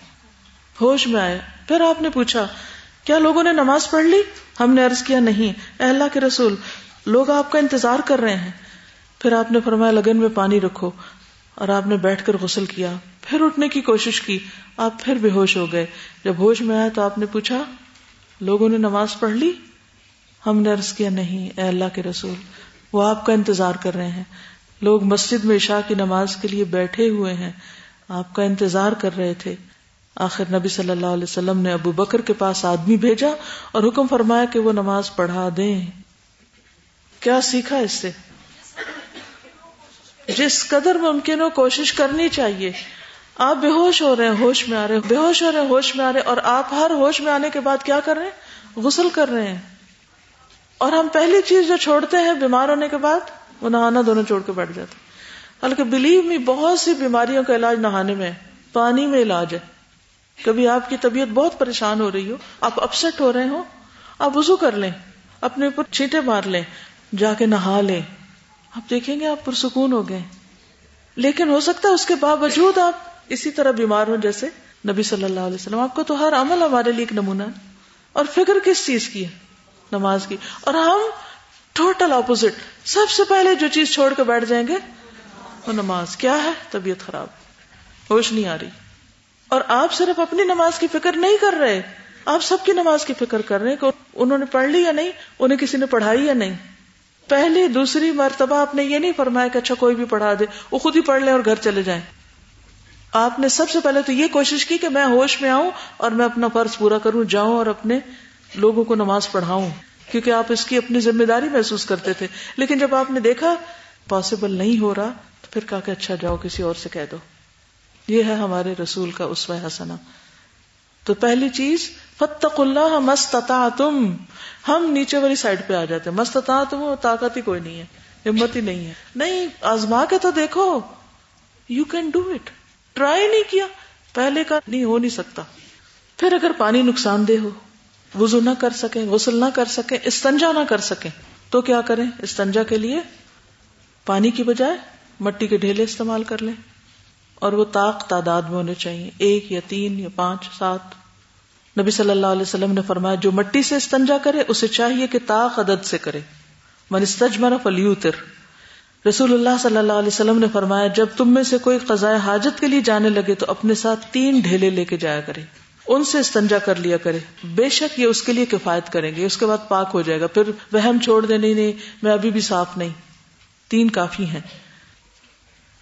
ہوش میں آئے۔ پھر آپ نے پوچھا، کیا لوگوں نے نماز پڑھ لی؟ ہم نے عرض کیا، نہیں۔ اے اللہ کے رسول، لوگ آپ کا انتظار کر رہے ہیں۔ پھر آپ نے فرمایا، لگن میں پانی رکھو۔ اور آپ نے بیٹھ کر غسل کیا۔ پھر اٹھنے کی کوشش کی۔ آپ پھر بے ہوش ہو گئے۔ جب ہوش میں آیا تو آپ نے پوچھا لوگوں نے نماز پڑھ لی؟ ہم نے عرض کیا، نہیں، اے اللہ کے رسول، وہ آپ کا انتظار کر رہے ہیں۔ لوگ مسجد میں عشاء کی نماز کے لیے بیٹھے ہوئے ہیں۔ آپ کا انتظار کر رہے تھے۔ آخر نبی صلی اللہ علیہ وسلم نے ابو بکر کے پاس آدمی بھیجا اور حکم فرمایا کہ وہ نماز پڑھا دیں۔ کیا سیکھا اس سے؟ جس قدر ممکن ہو کوشش کرنی چاہیے۔ آپ بے ہوش ہو رہے ہیں، ہوش میں آ رہے بے ہوش ہو رہے ہیں، ہوش میں آ رہے اور آپ ہر ہوش میں آنے کے بعد کیا کر رہے ہیں؟ غسل کر رہے ہیں۔ اور ہم پہلی چیز جو چھوڑتے ہیں بیمار ہونے کے بعد، وہ نہانا دونوں چھوڑ کے بیٹھ جاتے حالانکہ بلیو میں بہت سی بیماریوں کا علاج نہانے میں، پانی میں علاج ہے۔ کبھی آپ کی طبیعت بہت پریشان ہو رہی ہو، آپ اپسٹ ہو رہے ہو آپ وضو کر لیں، اپنے اوپر چھینٹے مار لیں، جا کے نہا لیں۔ آپ دیکھیں گے آپ پرسکون ہو گئے۔ لیکن ہو سکتا ہے اس کے باوجود آپ اسی طرح بیمار ہوں جیسے نبی صلی اللہ علیہ وسلم، آپ کو تو ہر عمل ہمارے لیے ایک نمونہ ہے۔ اور فکر کس چیز کی ہے؟ نماز کی۔ اور ہم ٹوٹل اپوزٹ سب سے پہلے جو چیز چھوڑ کے بیٹھ جائیں گے، وہ نماز۔ کیا ہے؟ طبیعت خراب۔ ہوش نہیں آ رہی۔ اور آپ صرف اپنی نماز کی فکر نہیں کر رہے۔ آپ سب کی نماز کی فکر کر رہے ہیں کہ انہوں نے پڑھ لی یا نہیں، انہیں کسی نے پڑھائی یا نہیں۔ پہلی، دوسری مرتبہ آپ نے یہ نہیں فرمایا کہ اچھا کوئی بھی پڑھا دے، وہ خود ہی پڑھ لیں اور گھر چلے جائیں۔ آپ نے سب سے پہلے تو یہ کوشش کی کہ میں ہوش میں آؤں اور میں اپنا فرض پورا کروں، جاؤں اور اپنے لوگوں کو نماز پڑھاؤں، کیونکہ آپ اس کی اپنی ذمہ داری محسوس کرتے تھے۔ لیکن جب آپ نے دیکھا پاسبل نہیں ہو رہا، تو پھر کہا کہ اچھا جاؤ کسی اور سے کہہ دو۔ یہ ہے ہمارے رسول کا اسوہ حسنا تو پہلی چیز فتق اللہ مستتا تم ہم نیچے والی سائڈ پہ آ جاتے مستتا تم طاقت ہی کوئی نہیں ہے، ہمت ہی نہیں ہے۔ نہیں، آزما کے تو دیکھو۔ You can do it try نہیں کیا، پہلے کا نہیں، ہو نہیں سکتا۔ پھر اگر پانی نقصان دہ ہو وزو نہ کر سکیں، غسل نہ کر سکیں، استنجا نہ کر سکیں، تو کیا کریں؟ استنجا کے لیے پانی کی بجائے مٹی کے ڈھیلے استعمال کر لیں۔ اور وہ طاق تعداد میں ہونے چاہیے۔ ایک یا تین یا پانچ، سات۔ نبی صلی اللہ علیہ وسلم نے فرمایا، جو مٹی سے استنجا کرے، اسے چاہیے کہ طاق عدد سے کرے۔ من استجمر فلیوتر۔ رسول اللہ صلی اللہ علیہ وسلم نے فرمایا، جب تم میں سے کوئی قضاء حاجت کے لیے جانے لگے تو اپنے ساتھ تین ڈھیلے لے کے جایا کرے۔ ان سے استنجا کر لیا کرے۔ بے شک یہ اس کے لیے کفایت کریں گے۔ اس کے بعد پاک ہو جائے گا۔ پھر وہم چھوڑ دے نہیں نہیں، میں ابھی بھی صاف نہیں۔ تین کافی ہیں۔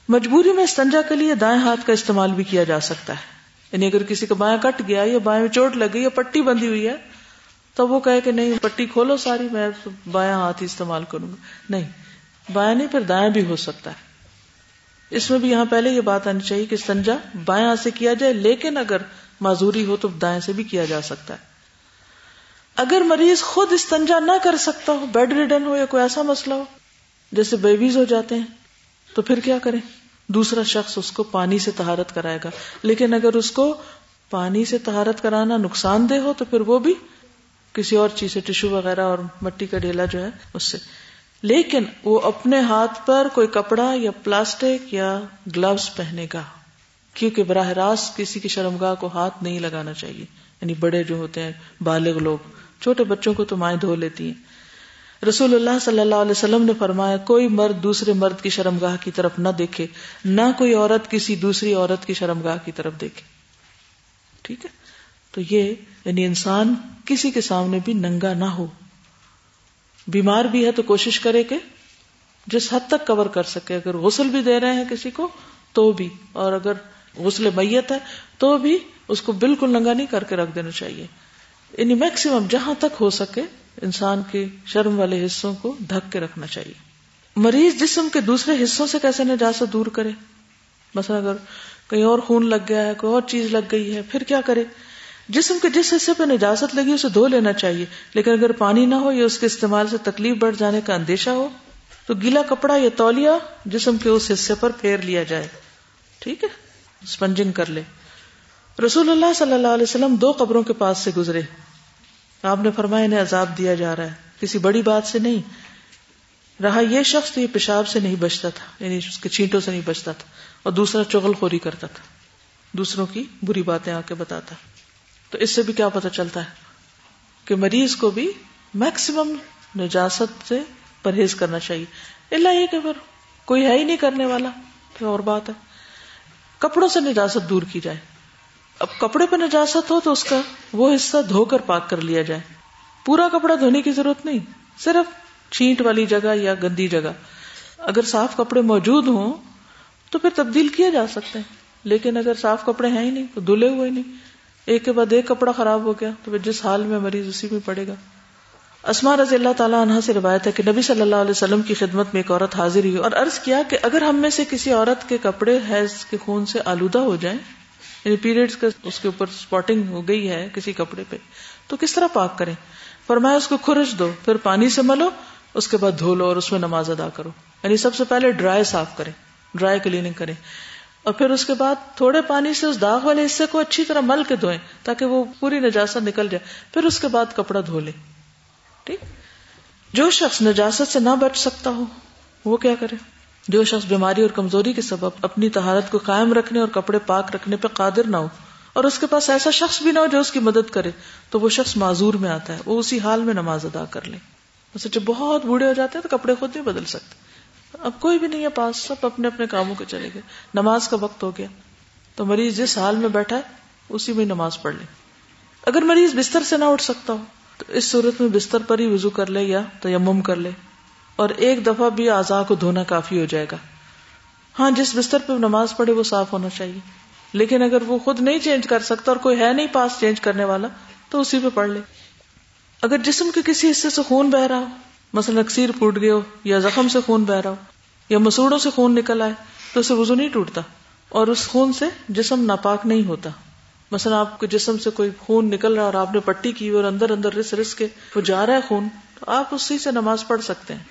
مجبوری میں استنجا کے لیے دائیں ہاتھ کا استعمال بھی کیا جا سکتا ہے۔ یعنی اگر کسی کا بایاں کٹ گیا، یا بائیں چوٹ لگ گئی، یا پٹی بندھی ہوئی ہے، تو وہ کہے کہ نہیں، پٹی کھولو ساری، میں بایاں ہاتھ ہی استعمال کروں گا۔ نہیں۔ بایاں نہیں پھر دائیں بھی ہو سکتا ہے۔ اس میں بھی یہاں پہلے یہ بات آنی چاہیے کہ استنجا بائیں ہاتھ سے کیا جائے، لیکن اگر معذوری ہو تو دائیں سے بھی کیا جا سکتا ہے۔ اگر مریض خود استنجا نہ کر سکتا ہو، بیڈ ریڈن ہو یا کوئی ایسا مسئلہ ہو، جیسے بیبیز ہو جاتے ہیں، تو پھر کیا کریں؟ دوسرا شخص اس کو پانی سے تہارت کرائے گا۔ لیکن اگر اس کو پانی سے تہارت کرانا نقصان دہ ہو، تو پھر وہ بھی کسی اور چیز سے، ٹشو وغیرہ اور مٹی کا ڈھیلا جو ہے، اس سے۔ لیکن وہ اپنے ہاتھ پر کوئی کپڑا یا پلاسٹک یا گلوز پہنے گا، کیونکہ براہ راست کسی کی شرمگاہ کو ہاتھ نہیں لگانا چاہیے۔ یعنی بڑے جو ہوتے ہیں، بالغ لوگ، چھوٹے بچوں کو تو مائیں دھو لیتی ہیں۔ رسول اللہ صلی اللہ علیہ وسلم نے فرمایا، کوئی مرد دوسرے مرد کی شرمگاہ کی طرف نہ دیکھے، نہ کوئی عورت کسی دوسری عورت کی شرمگاہ کی طرف دیکھے۔ ٹھیک ہے؟ تو یہ یعنی انسان کسی کے سامنے بھی ننگا نہ ہو۔ بیمار بھی ہے تو کوشش کرے کہ جس حد تک کور کر سکے۔ اگر غسل بھی دے رہے ہیں کسی کو، تو بھی۔ اور اگر غسل میت ہے، تو بھی اس کو بالکل ننگا نہیں کر کے رکھ دینا چاہیے۔ یعنی میکسیمم جہاں تک ہو سکے، انسان کے شرم والے حصوں کو ڈھک کے رکھنا چاہیے۔ مریض جسم کے دوسرے حصوں سے کیسے نجاست دور کرے؟ مثلا اگر کہیں اور خون لگ گیا ہے، کوئی اور چیز لگ گئی ہے، پھر کیا کرے؟ جسم کے جس حصے پہ نجاست لگی اسے دھو لینا چاہیے، لیکن اگر پانی نہ ہو یا اس کے استعمال سے تکلیف بڑھ جانے کا اندیشہ ہو، تو گیلا کپڑا یا تولیا جسم کے اس حصے پر پھیر لیا جائے۔ ٹھیک ہے؟ اسپنجنگ کر لے۔ رسول اللہ صلی اللہ علیہ وسلم دو قبروں کے پاس سے گزرے۔ آپ نے فرمایا انہیں عذاب دیا جا رہا ہے۔ کسی بڑی بات سے نہیں۔ رہا یہ شخص تو یہ پیشاب سے نہیں بچتا تھا یعنی اس کے چھینٹوں سے نہیں بچتا تھا، اور دوسرا چغل خوری کرتا تھا۔ دوسروں کی بری باتیں آ کے بتاتا۔ تو اس سے بھی کیا پتا چلتا ہے کہ مریض کو بھی میکسیمم نجاست سے پرہیز کرنا چاہیے۔ اللہ یہ کہ پھر کوئی ہے ہی نہیں کرنے والا، پھر اور بات ہے۔ کپڑوں سے نجاست دور کی جائے۔ اب کپڑے پہ نجاست ہو تو اس کا وہ حصہ دھو کر پاک کر لیا جائے۔ پورا کپڑا دھونے کی ضرورت نہیں، صرف چھینٹ والی جگہ یا گندی جگہ۔ اگر صاف کپڑے موجود ہوں تو پھر تبدیل کیا جا سکتے ہیں، لیکن اگر صاف کپڑے ہیں ہی نہیں تو دھلے ہوئے نہیں۔ ایک کے بعد ایک کپڑا خراب ہو گیا تو جس حال میں مریض اسی میں پڑے گا۔ اسما رضی اللہ تعالیٰ عنہ سے روایت ہے کہ نبی صلی اللہ علیہ وسلم کی خدمت میں ایک عورت حاضر ہوئی اور عرض کیا کہ اگر ہم میں سے کسی عورت کے کپڑے حیض کے خون سے آلودہ ہو جائیں یعنی پیریڈ کا اس کے اوپر اسپاٹنگ ہو گئی ہے کسی کپڑے پہ، تو کس طرح پاک کریں؟ فرمایا اس کو خرچ دو، پھر پانی سے ملو، اس کے بعد دھو لو اور اس میں نماز ادا کرو۔ یعنی سب سے پہلے ڈرائی صاف کریں، ڈرائی کلیننگ کریں۔ اور پھر اس کے بعد تھوڑے پانی سے اس داغ والے حصے کو اچھی طرح مل کے دھوئیں تاکہ وہ پوری نجاست نکل جائے۔ پھر اس کے بعد کپڑا دھو لیں۔ ٹھیک؟ جو شخص نجاست سے نہ بچ سکتا ہو، وہ کیا کرے؟ جو شخص بیماری اور کمزوری کے سبب اپنی تہارت کو قائم رکھنے اور کپڑے پاک رکھنے پہ قادر نہ ہو اور اس کے پاس ایسا شخص بھی نہ ہو جو اس کی مدد کرے، تو وہ شخص معذور میں آتا ہے۔ وہ اسی حال میں نماز ادا کر لے ویسے جب بہت بوڑھے ہو جاتے ہیں تو کپڑے خود نہیں بدل سکتے۔ اب کوئی بھی نہیں ہے پاس، سب اپنے اپنے کاموں کے چلے گئے۔ نماز کا وقت ہو گیا۔ تو مریض جس حال میں بیٹھا ہے، اسی میں نماز پڑھ لے۔ اگر مریض بستر سے نہ اٹھ سکتا ہو، تو اس صورت میں بستر پر ہی وضو کر لے یا تیمم کر لے۔ اور ایک دفعہ بھی اعضاء کو دھونا کافی ہو جائے گا۔ ہاں جس بستر پہ نماز پڑھے، وہ صاف ہونا چاہیے۔ لیکن اگر وہ خود نہیں چینج کر سکتا اور کوئی ہے نہیں پاس چینج کرنے والا، تو اسی پہ پڑھ لے۔ اگر جسم کے کسی حصے سے خون بہ رہا ہو، مثلا اکثیر پھوٹ گئے ہو یا زخم سے خون بہ رہا ہو یا مسوڑوں سے خون نکل آئے تو اسے وزو نہیں ٹوٹتا اور اس خون سے جسم ناپاک نہیں ہوتا۔ مثلا آپ کے جسم سے کوئی خون نکل رہا اور آپ نے پٹی کی اور اندر اندر رس رس کے وہ جا رہا ہے خون، تو آپ اسی سے نماز پڑھ سکتے ہیں۔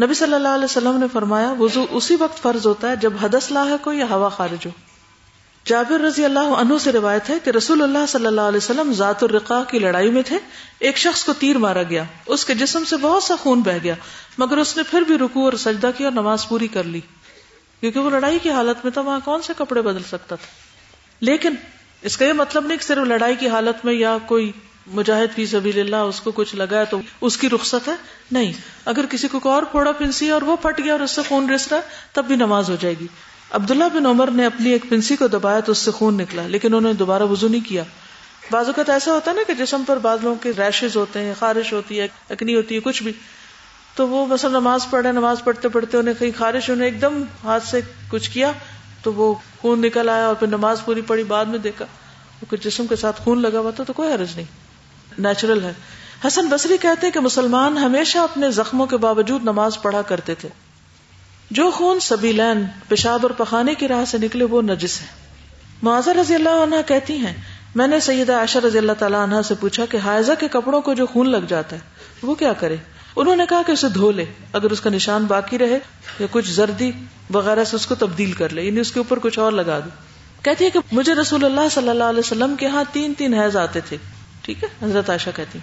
نبی صلی اللہ علیہ وسلم نے فرمایا، وضو اسی وقت فرض ہوتا ہے جب حدث لاحق ہو یا ہوا خارج ہو۔ جابر رضی اللہ عنہ سے روایت ہے کہ رسول اللہ صلی اللہ علیہ وسلم ذات الرقا کی لڑائی میں تھے۔ ایک شخص کو تیر مارا گیا، اس کے جسم سے بہت سا خون بہ گیا، مگر اس نے پھر بھی رکو اور سجدہ کیا اور نماز پوری کر لی۔ کیونکہ وہ لڑائی کی حالت میں تھا، وہاں کون سے کپڑے بدل سکتا تھا؟ لیکن اس کا یہ مطلب نہیں کہ صرف لڑائی کی حالت میں یا کوئی مجاہد فی سبیل اللہ اس کو کچھ لگا ہے تو اس کی رخصت ہے۔ نہیں، اگر کسی کو اور پھوڑا پنسی اور وہ پھٹ گیا اور اس سے خون رس رہا تب بھی نماز ہو جائے گی۔ عبداللہ بن عمر نے اپنی ایک پنسی کو دبایا تو اس سے خون نکلا، لیکن انہوں نے دوبارہ وضو نہیں کیا۔ بعض اوقات ایسا ہوتا ہے نا کہ جسم پر بعض لوگوں کے ریشز ہوتے ہیں، خارش ہوتی ہے، اکنی ہوتی ہے، کچھ بھی۔ تو وہ مثلا نماز پڑھے، نماز پڑھتے پڑھتے انہیں کہیں خارش، انہیں ایک دم ہاتھ سے کچھ کیا تو وہ خون نکل آیا اور پھر نماز پوری پڑی بعد میں دیکھا جسم کے ساتھ خون لگا ہوا تھا تو کوئی حرج نہیں۔ نیچرل ہے۔ حسن بصری کہتے کہ مسلمان ہمیشہ اپنے زخموں کے باوجود نماز پڑھا کرتے تھے۔ جو خون سبھی لین پیشاب اور پخانے کی راہ سے نکلے وہ نجس ہے معذہ رضی اللہ عنہ کہتی ہیں، میں نے سیدہ عائشہ رضی اللہ تعالیٰ عنہ سے پوچھا کہ حائزہ کے کپڑوں کو جو خون لگ جاتا ہے، وہ کیا کرے؟ انہوں نے کہا کہ اسے دھو لے، اگر اس کا نشان باقی رہے یا کچھ زردی وغیرہ سے اس کو تبدیل کر لے یعنی اس کے اوپر کچھ اور لگا دو کہتی ہے کہ مجھے رسول اللہ صلی اللہ علیہ وسلم کے ہاں تین تین حیض آتے تھے۔ ٹھیک ہے، حضرت عائشہ کہتی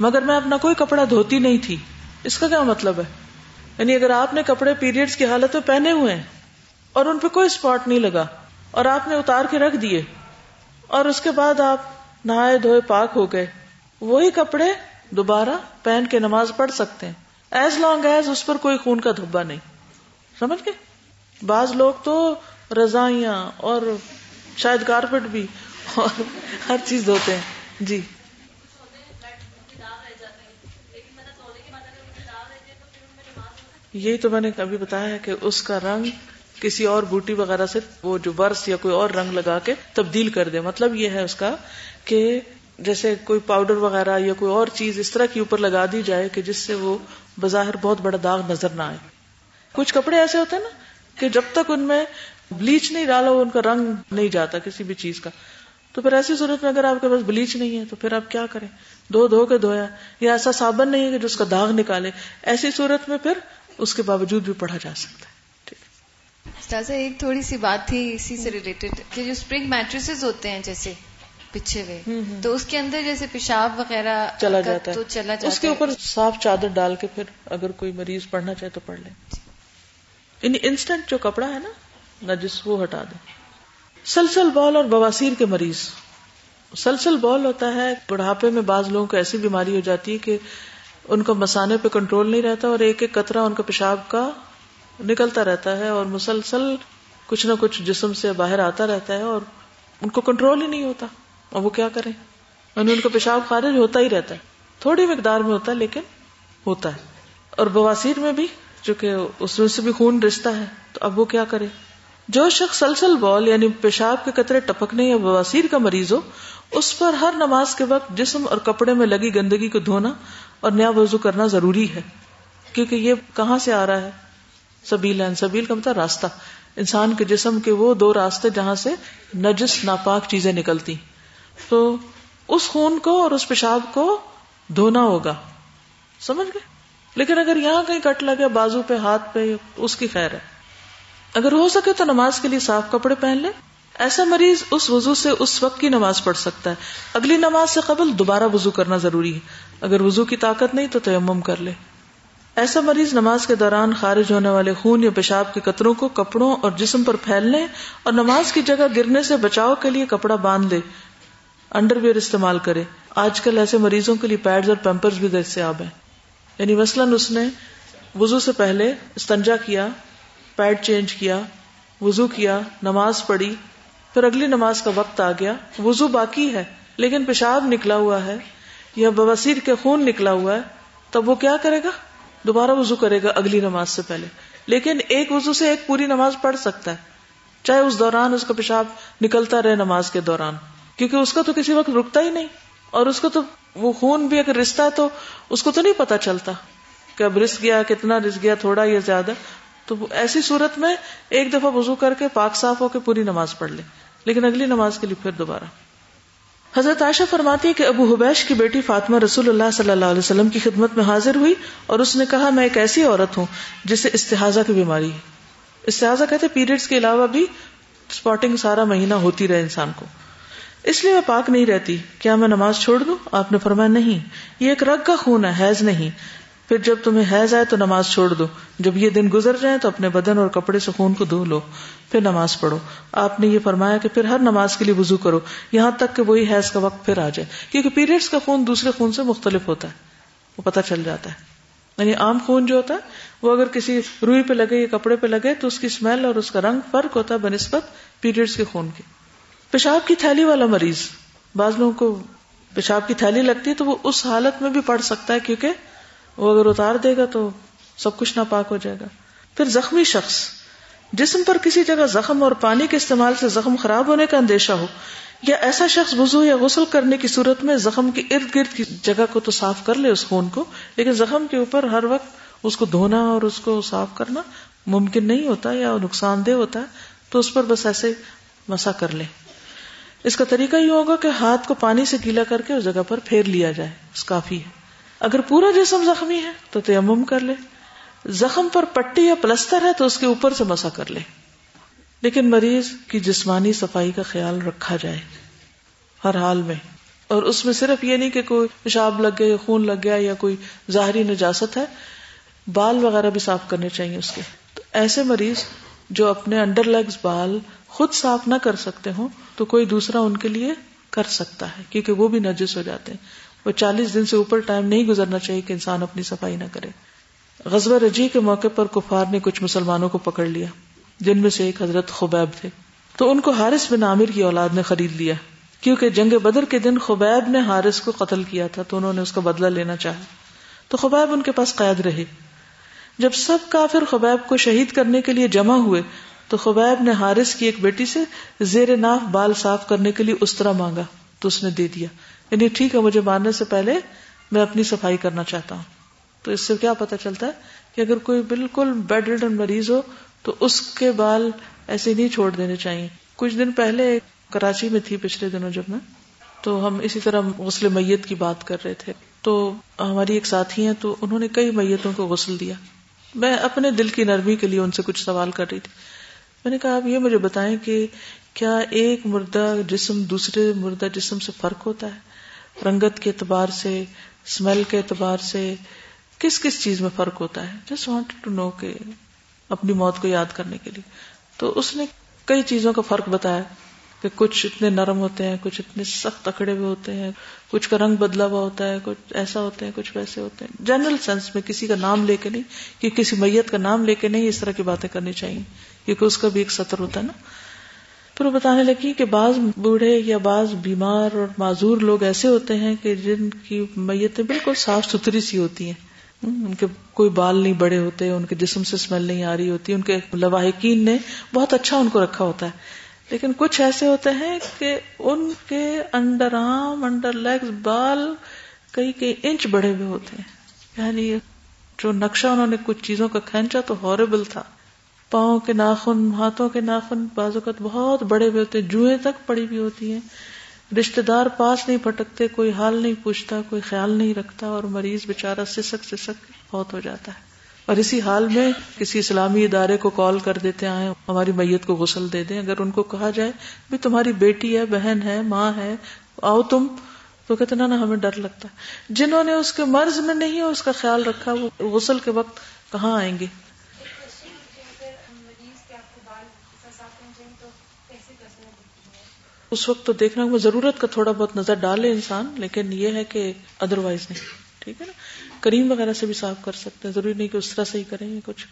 مگر میں اپنا کوئی کپڑا دھوتی نہیں تھی۔ اس کا کیا مطلب ہے؟ یعنی اگر آپ نے کپڑے پیریڈز کی حالت میں پہنے ہوئے ہیں اور ان پہ کوئی اسپاٹ نہیں لگا اور آپ نے اتار کے رکھ دیے اور اس کے بعد آپ نہائے دھوئے پاک ہو گئے، وہی کپڑے دوبارہ پہن کے نماز پڑھ سکتے ہیں۔ ایز لانگ ایز اس پر کوئی خون کا دھبا نہیں۔ سمجھ گئے؟ بعض لوگ تو رضائیاں اور شاید کارپیٹ بھی اور ہر چیز دھوتے ہیں۔ جی۔ یہی تو میں نے ابھی بتایا ہے کہ اس کا رنگ کسی اور بوٹی وغیرہ سے وہ جو برس یا کوئی اور رنگ لگا کے تبدیل کر دے۔ مطلب یہ ہے اس کا کہ جیسے کوئی پاؤڈر وغیرہ یا کوئی اور چیز اس طرح کی اوپر لگا دی جائے کہ جس سے وہ بظاہر بہت بڑا داغ نظر نہ آئے۔ کچھ کپڑے ایسے ہوتے ہیں نا کہ جب تک ان میں بلیچ نہیں ڈالا وہ ان کا رنگ نہیں جاتا کسی بھی چیز کا۔ تو پھر ایسی صورت میں اگر آپ کے پاس بلیچ نہیں ہے تو پھر آپ کیا کریں؟ دو دھو کے دھویا۔ یا ایسا صابن نہیں ہے کہ جو اس کا داغ نکالے۔ ایسی صورت میں پھر اس کے باوجود بھی پڑھا جا سکتا ہے۔ ایک تھوڑی سی بات تھی اسی سے ریلیٹڈ کہ جو اسپرنگ میٹریس ہوتے ہیں جیسے پیچھے ہوئے تو اس کے اندر جیسے پیشاب وغیرہ چلا جاتا ہے۔ چلا جاتا اس کے اوپر صاف چادر ڈال کے پھر اگر کوئی مریض پڑھنا چاہے تو پڑھ لیں یعنی انسٹنٹ جو کپڑا ہے نا نجس وہ ہٹا دیں سلسل بال اور بواسیر کے مریض۔ سلسل بال ہوتا ہے بڑھاپے میں بعض لوگوں کو ایسی بیماری ہو جاتی ہے کہ ان کا مسانے پہ کنٹرول نہیں رہتا اور ایک ایک قطرہ ان کا پیشاب کا نکلتا رہتا ہے اور مسلسل کچھ نہ کچھ جسم سے باہر آتا رہتا ہے اور ان کو کنٹرول ہی نہیں ہوتا۔ اور وہ کیا کریں؟ یعنی ان کا پیشاب خارج ہوتا ہی رہتا ہے۔ تھوڑی مقدار میں ہوتا ہے لیکن ہوتا ہے۔ اور بواسیر میں بھی چونکہ اس میں سے بھی خون رشتہ ہے، تو اب وہ کیا کرے؟ جو شخص سلسل بال یعنی پیشاب کے قطرے ٹپکنے یا بواسیر کا مریض ہو اس پر ہر نماز کے وقت جسم اور کپڑے میں لگی گندگی کو دھونا اور نیا وضو کرنا ضروری ہے۔ کیونکہ یہ کہاں سے آ رہا ہے؟ سبیل سبیل کا مطلب راستہ۔ انسان کے جسم کے وہ دو راستے جہاں سے نجس، ناپاک چیزیں نکلتی۔ تو اس خون کو اور اس پیشاب کو دھونا ہوگا۔ سمجھ گئے؟ لیکن اگر یہاں کہیں کٹ لگے بازو پہ، ہاتھ پہ، اس کی خیر ہے۔ اگر ہو سکے تو نماز کے لیے صاف کپڑے پہن لے۔ ایسا مریض اس وضو سے اس وقت کی نماز پڑھ سکتا ہے۔ اگلی نماز سے قبل دوبارہ وضو کرنا ضروری ہے۔ اگر وضو کی طاقت نہیں تو تیمم کر لے۔ ایسا مریض نماز کے دوران خارج ہونے والے خون یا پیشاب کے قطروں کو کپڑوں اور جسم پر پھیلنے اور نماز کی جگہ گرنے سے بچاؤ کے لیے کپڑا باندھ لے۔ انڈر ویئر استعمال کرے۔ آج کل ایسے مریضوں کے لیے پیڈز اور پیمپرز بھی دستیاب ہیں۔ یعنی مثلاً اس نے وضو سے پہلے استنجا کیا، پیڈ چینج کیا، وضو کیا، نماز پڑھی۔ پھر اگلی نماز کا وقت آ گیا، وضو باقی ہے، لیکن پیشاب نکلا ہوا ہے، یا بواسیر کے خون نکلا ہوا ہے، تب وہ کیا کرے گا؟ دوبارہ وضو کرے گا اگلی نماز سے پہلے۔ لیکن ایک وضو سے ایک پوری نماز پڑھ سکتا ہے، چاہے اس دوران اس کا پیشاب نکلتا رہے نماز کے دوران۔ کیونکہ اس کا تو کسی وقت رکتا ہی نہیں، اور اس کو تو وہ خون بھی اگر رستا ہے تو اس کو تو نہیں پتا چلتا کہ اب رس گیا، کتنا رس گیا، تھوڑا یا زیادہ۔ تو ایسی صورت میں ایک دفعہ وضو کر کے پاک صاف ہو کے پوری نماز پڑھ لے۔ لیکن اگلی نماز کے لیے پھر دوبارہ۔ حضرت عائشہ فرماتی ہے کہ ابو حبیش کی بیٹی فاطمہ رسول اللہ صلی اللہ علیہ وسلم کی خدمت میں حاضر ہوئی اور اس نے کہا، میں ایک ایسی عورت ہوں جسے استحاظہ کی بیماری ہے۔ استحاظہ کہتے پیریڈز کے علاوہ بھی اسپاٹنگ سارا مہینہ ہوتی رہے انسان کو۔ اس لیے میں پاک نہیں رہتی۔ کیا میں نماز چھوڑ دوں؟ آپ نے فرمایا، نہیں۔ یہ ایک رگ کا خون ہے، حیض نہیں۔ پھر جب تمہیں حیض آئے تو نماز چھوڑ دو۔ جب یہ دن گزر جائے تو اپنے بدن اور کپڑے سے خون کو دھو لو۔ پھر نماز پڑھو۔ آپ نے یہ فرمایا کہ پھر ہر نماز کے لیے وضو کرو۔ یہاں تک کہ وہی حیض کا وقت پھر آ جائے۔ کیونکہ پیریڈس کا خون دوسرے خون سے مختلف ہوتا ہے۔ وہ پتہ چل جاتا ہے۔ یعنی عام خون جو ہوتا ہے، وہ اگر کسی روئی پہ لگے یا کپڑے پہ لگے تو اس کی اسمیل اور اس کا رنگ فرق ہوتا ہے بنسبت پیریڈس کے خون کے پیشاب کی تھیلی والا مریض، بعض لوگوں کو پیشاب کی تھیلی لگتی ہے تو وہ اس حالت میں بھی پڑ سکتا ہے کیونکہ وہ اگر اتار دے گا تو سب کچھ ناپاک ہو جائے گا۔ پھر زخمی شخص، جسم پر کسی جگہ زخم اور پانی کے استعمال سے زخم خراب ہونے کا اندیشہ ہو، یا ایسا شخص وضو یا غسل کرنے کی صورت میں زخم کے ارد گرد کی جگہ کو تو صاف کر لے اس خون کو، لیکن زخم کے اوپر ہر وقت اس کو دھونا اور اس کو صاف کرنا ممکن نہیں ہوتا یا نقصان دہ ہوتا ہے تو اس پر بس ایسے مسا کر لے۔ اس کا طریقہ یہ ہوگا کہ ہاتھ کو پانی سے گیلا کر کے اس جگہ پر پھیر لیا جائے، اس کافی ہے۔ اگر پورا جسم زخمی ہے تو تیمم کر لے۔ زخم پر پٹی یا پلستر ہے تو اس کے اوپر سے مسا کر لے۔ لیکن مریض کی جسمانی صفائی کا خیال رکھا جائے ہر حال میں۔ اور اس میں صرف یہ نہیں کہ کوئی پیشاب لگ گیا خون لگ گیا یا کوئی ظاہری نجاست ہے، بال وغیرہ بھی صاف کرنے چاہیے اس کے۔ تو ایسے مریض جو اپنے انڈر لیگز بال خود صاف نہ کر سکتے ہوں تو کوئی دوسرا ان کے لیے کر سکتا ہے، کیونکہ وہ بھی نجس ہو جاتے ہیں۔ وہ چالیس دن سے اوپر ٹائم نہیں گزرنا چاہیے کہ انسان اپنی صفائی نہ کرے۔ غزوہ رجی کے موقع پر کفار نے کچھ مسلمانوں کو پکڑ لیا، جن میں سے ایک حضرت خبیب تھے۔ تو ان کو حارث بن عامر کی اولاد نے خرید لیا۔ کیونکہ جنگ بدر کے دن خبیب نے حارث کو قتل کیا تھا، تو انہوں نے اس کا بدلہ لینا چاہا۔ تو خبیب ان کے پاس قید رہے۔ جب سب کافر خبیب کو شہید کرنے کے لیے جمع ہوئے، تو خبیب نے حارث کی ایک بیٹی سے زیر ناف بال صاف کرنے کے لیے اس طرح مانگا، تو اس نے دے دیا۔ یعنی ٹھیک ہے، مجھے مارنے سے پہلے میں اپنی صفائی کرنا چاہتا ہوں۔ تو اس سے کیا پتا چلتا ہے کہ اگر کوئی بالکل بیڈ ریڈن مریض ہو، تو اس کے بال ایسے نہیں چھوڑ دینے چاہیے۔ کچھ دن پہلے کراچی میں تھی، پچھلے دنوں جب میں، تو ہم اسی طرح غسل میت کی بات کر رہے تھے۔ تو ہماری ایک ساتھی ہیں، تو انہوں نے کئی میتوں کو غسل دیا۔ میں اپنے دل کی نرمی کے لیے ان سے کچھ سوال کر رہی تھی۔ میں نے کہا، آپ یہ مجھے بتائیں کہ کیا ایک مردہ جسم دوسرے مردہ جسم سے فرق ہوتا ہے؟ رنگت کے اعتبار سے اسمیل کے اعتبار سے کس کس چیز میں فرق ہوتا ہے؟ جسٹ وانٹ ٹو نو کہ اپنی موت کو یاد کرنے کے لیے۔ تو اس نے کئی چیزوں کا فرق بتایا کہ کچھ اتنے نرم ہوتے ہیں، کچھ اتنے سخت اکڑے ہوئے ہوتے ہیں، کچھ کا رنگ بدلا ہوا ہوتا ہے، کچھ ایسا ہوتے ہیں، کچھ ویسے ہوتے ہیں۔ جنرل سینس میں کسی کا نام لے کے نہیں کہ کسی میت کا نام لے کے نہیں اس طرح کی باتیں کرنی چاہیے، کیونکہ اس کا بھی ایک سطر ہوتا ہے نا۔ پھر وہ بتانے لگی کہ بعض بوڑھے یا بعض بیمار اور معذور لوگ ایسے ہوتے ہیں کہ جن کی میتیں بالکل صاف ستھری سی ہوتی ہیں۔ ان کے کوئی بال نہیں بڑے ہوتے، ان کے جسم سے اسمیل نہیں آ رہی ہوتی، ان کے لواحقین نے بہت اچھا ان کو رکھا ہوتا ہے۔ لیکن کچھ ایسے ہوتے ہیں کہ ان کے انڈر آرم، انڈر لیگز بال کئی کئی انچ بڑے ہوئے ہوتے ہیں۔ یعنی جو نقشہ انہوں نے کچھ چیزوں کا کھینچا تو ہاربل تھا۔ پاؤں کے ناخن، ہاتھوں کے ناخن بعض اوقات بہت بڑے ہوئے ہوتے ہیں، جوئیں تک پڑی ہوئی ہوتی ہیں۔ رشتے دار پاس نہیں پٹکتے کوئی حال نہیں پوچھتا، کوئی خیال نہیں رکھتا اور مریض بےچارا سسک سسک بہت ہو جاتا ہے۔ اور اسی حال میں کسی اسلامی ادارے کو کال کر دیتے آئے ہماری میت کو غسل دے دیں۔ اگر ان کو کہا جائے، بھی تمہاری بیٹی ہے، بہن ہے، ماں ہے، آؤ تم تو کہتے نا ہمیں ڈر لگتا ہے۔ جنہوں نے اس کے مرض میں نہیں اس کا خیال رکھا، وہ غسل کے وقت کہاں آئیں گے؟ اس وقت تو دیکھنا ضرورت کا تھوڑا بہت نظر ڈالے انسان، لیکن یہ ہے کہ ادر وائز نہیں، ٹھیک ہے نا؟ کریم وغیرہ سے بھی صاف کر سکتے ہیں، ضروری نہیں کہ اس طرح سے ہی کریں کچھ۔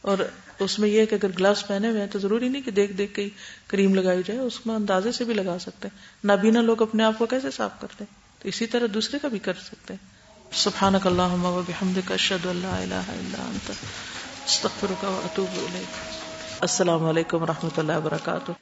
اور اس میں یہ ہے کہ اگر گلاس پہنے ہوئے ہیں تو ضروری نہیں کہ دیکھ دیکھ کے کریم لگائی جائے، اس میں اندازے سے بھی لگا سکتے ہیں۔ نابینا لوگ اپنے آپ کو کیسے صاف کرتے ہیں؟ تو اسی طرح دوسرے کا بھی کر سکتے ہیں۔ سبحانک اللہم و بحمدک، اشہد اللہ الہ الا انت، استغفرک و اتوب الیک۔ السلام علیکم و رحمۃ اللہ وبرکاتہ۔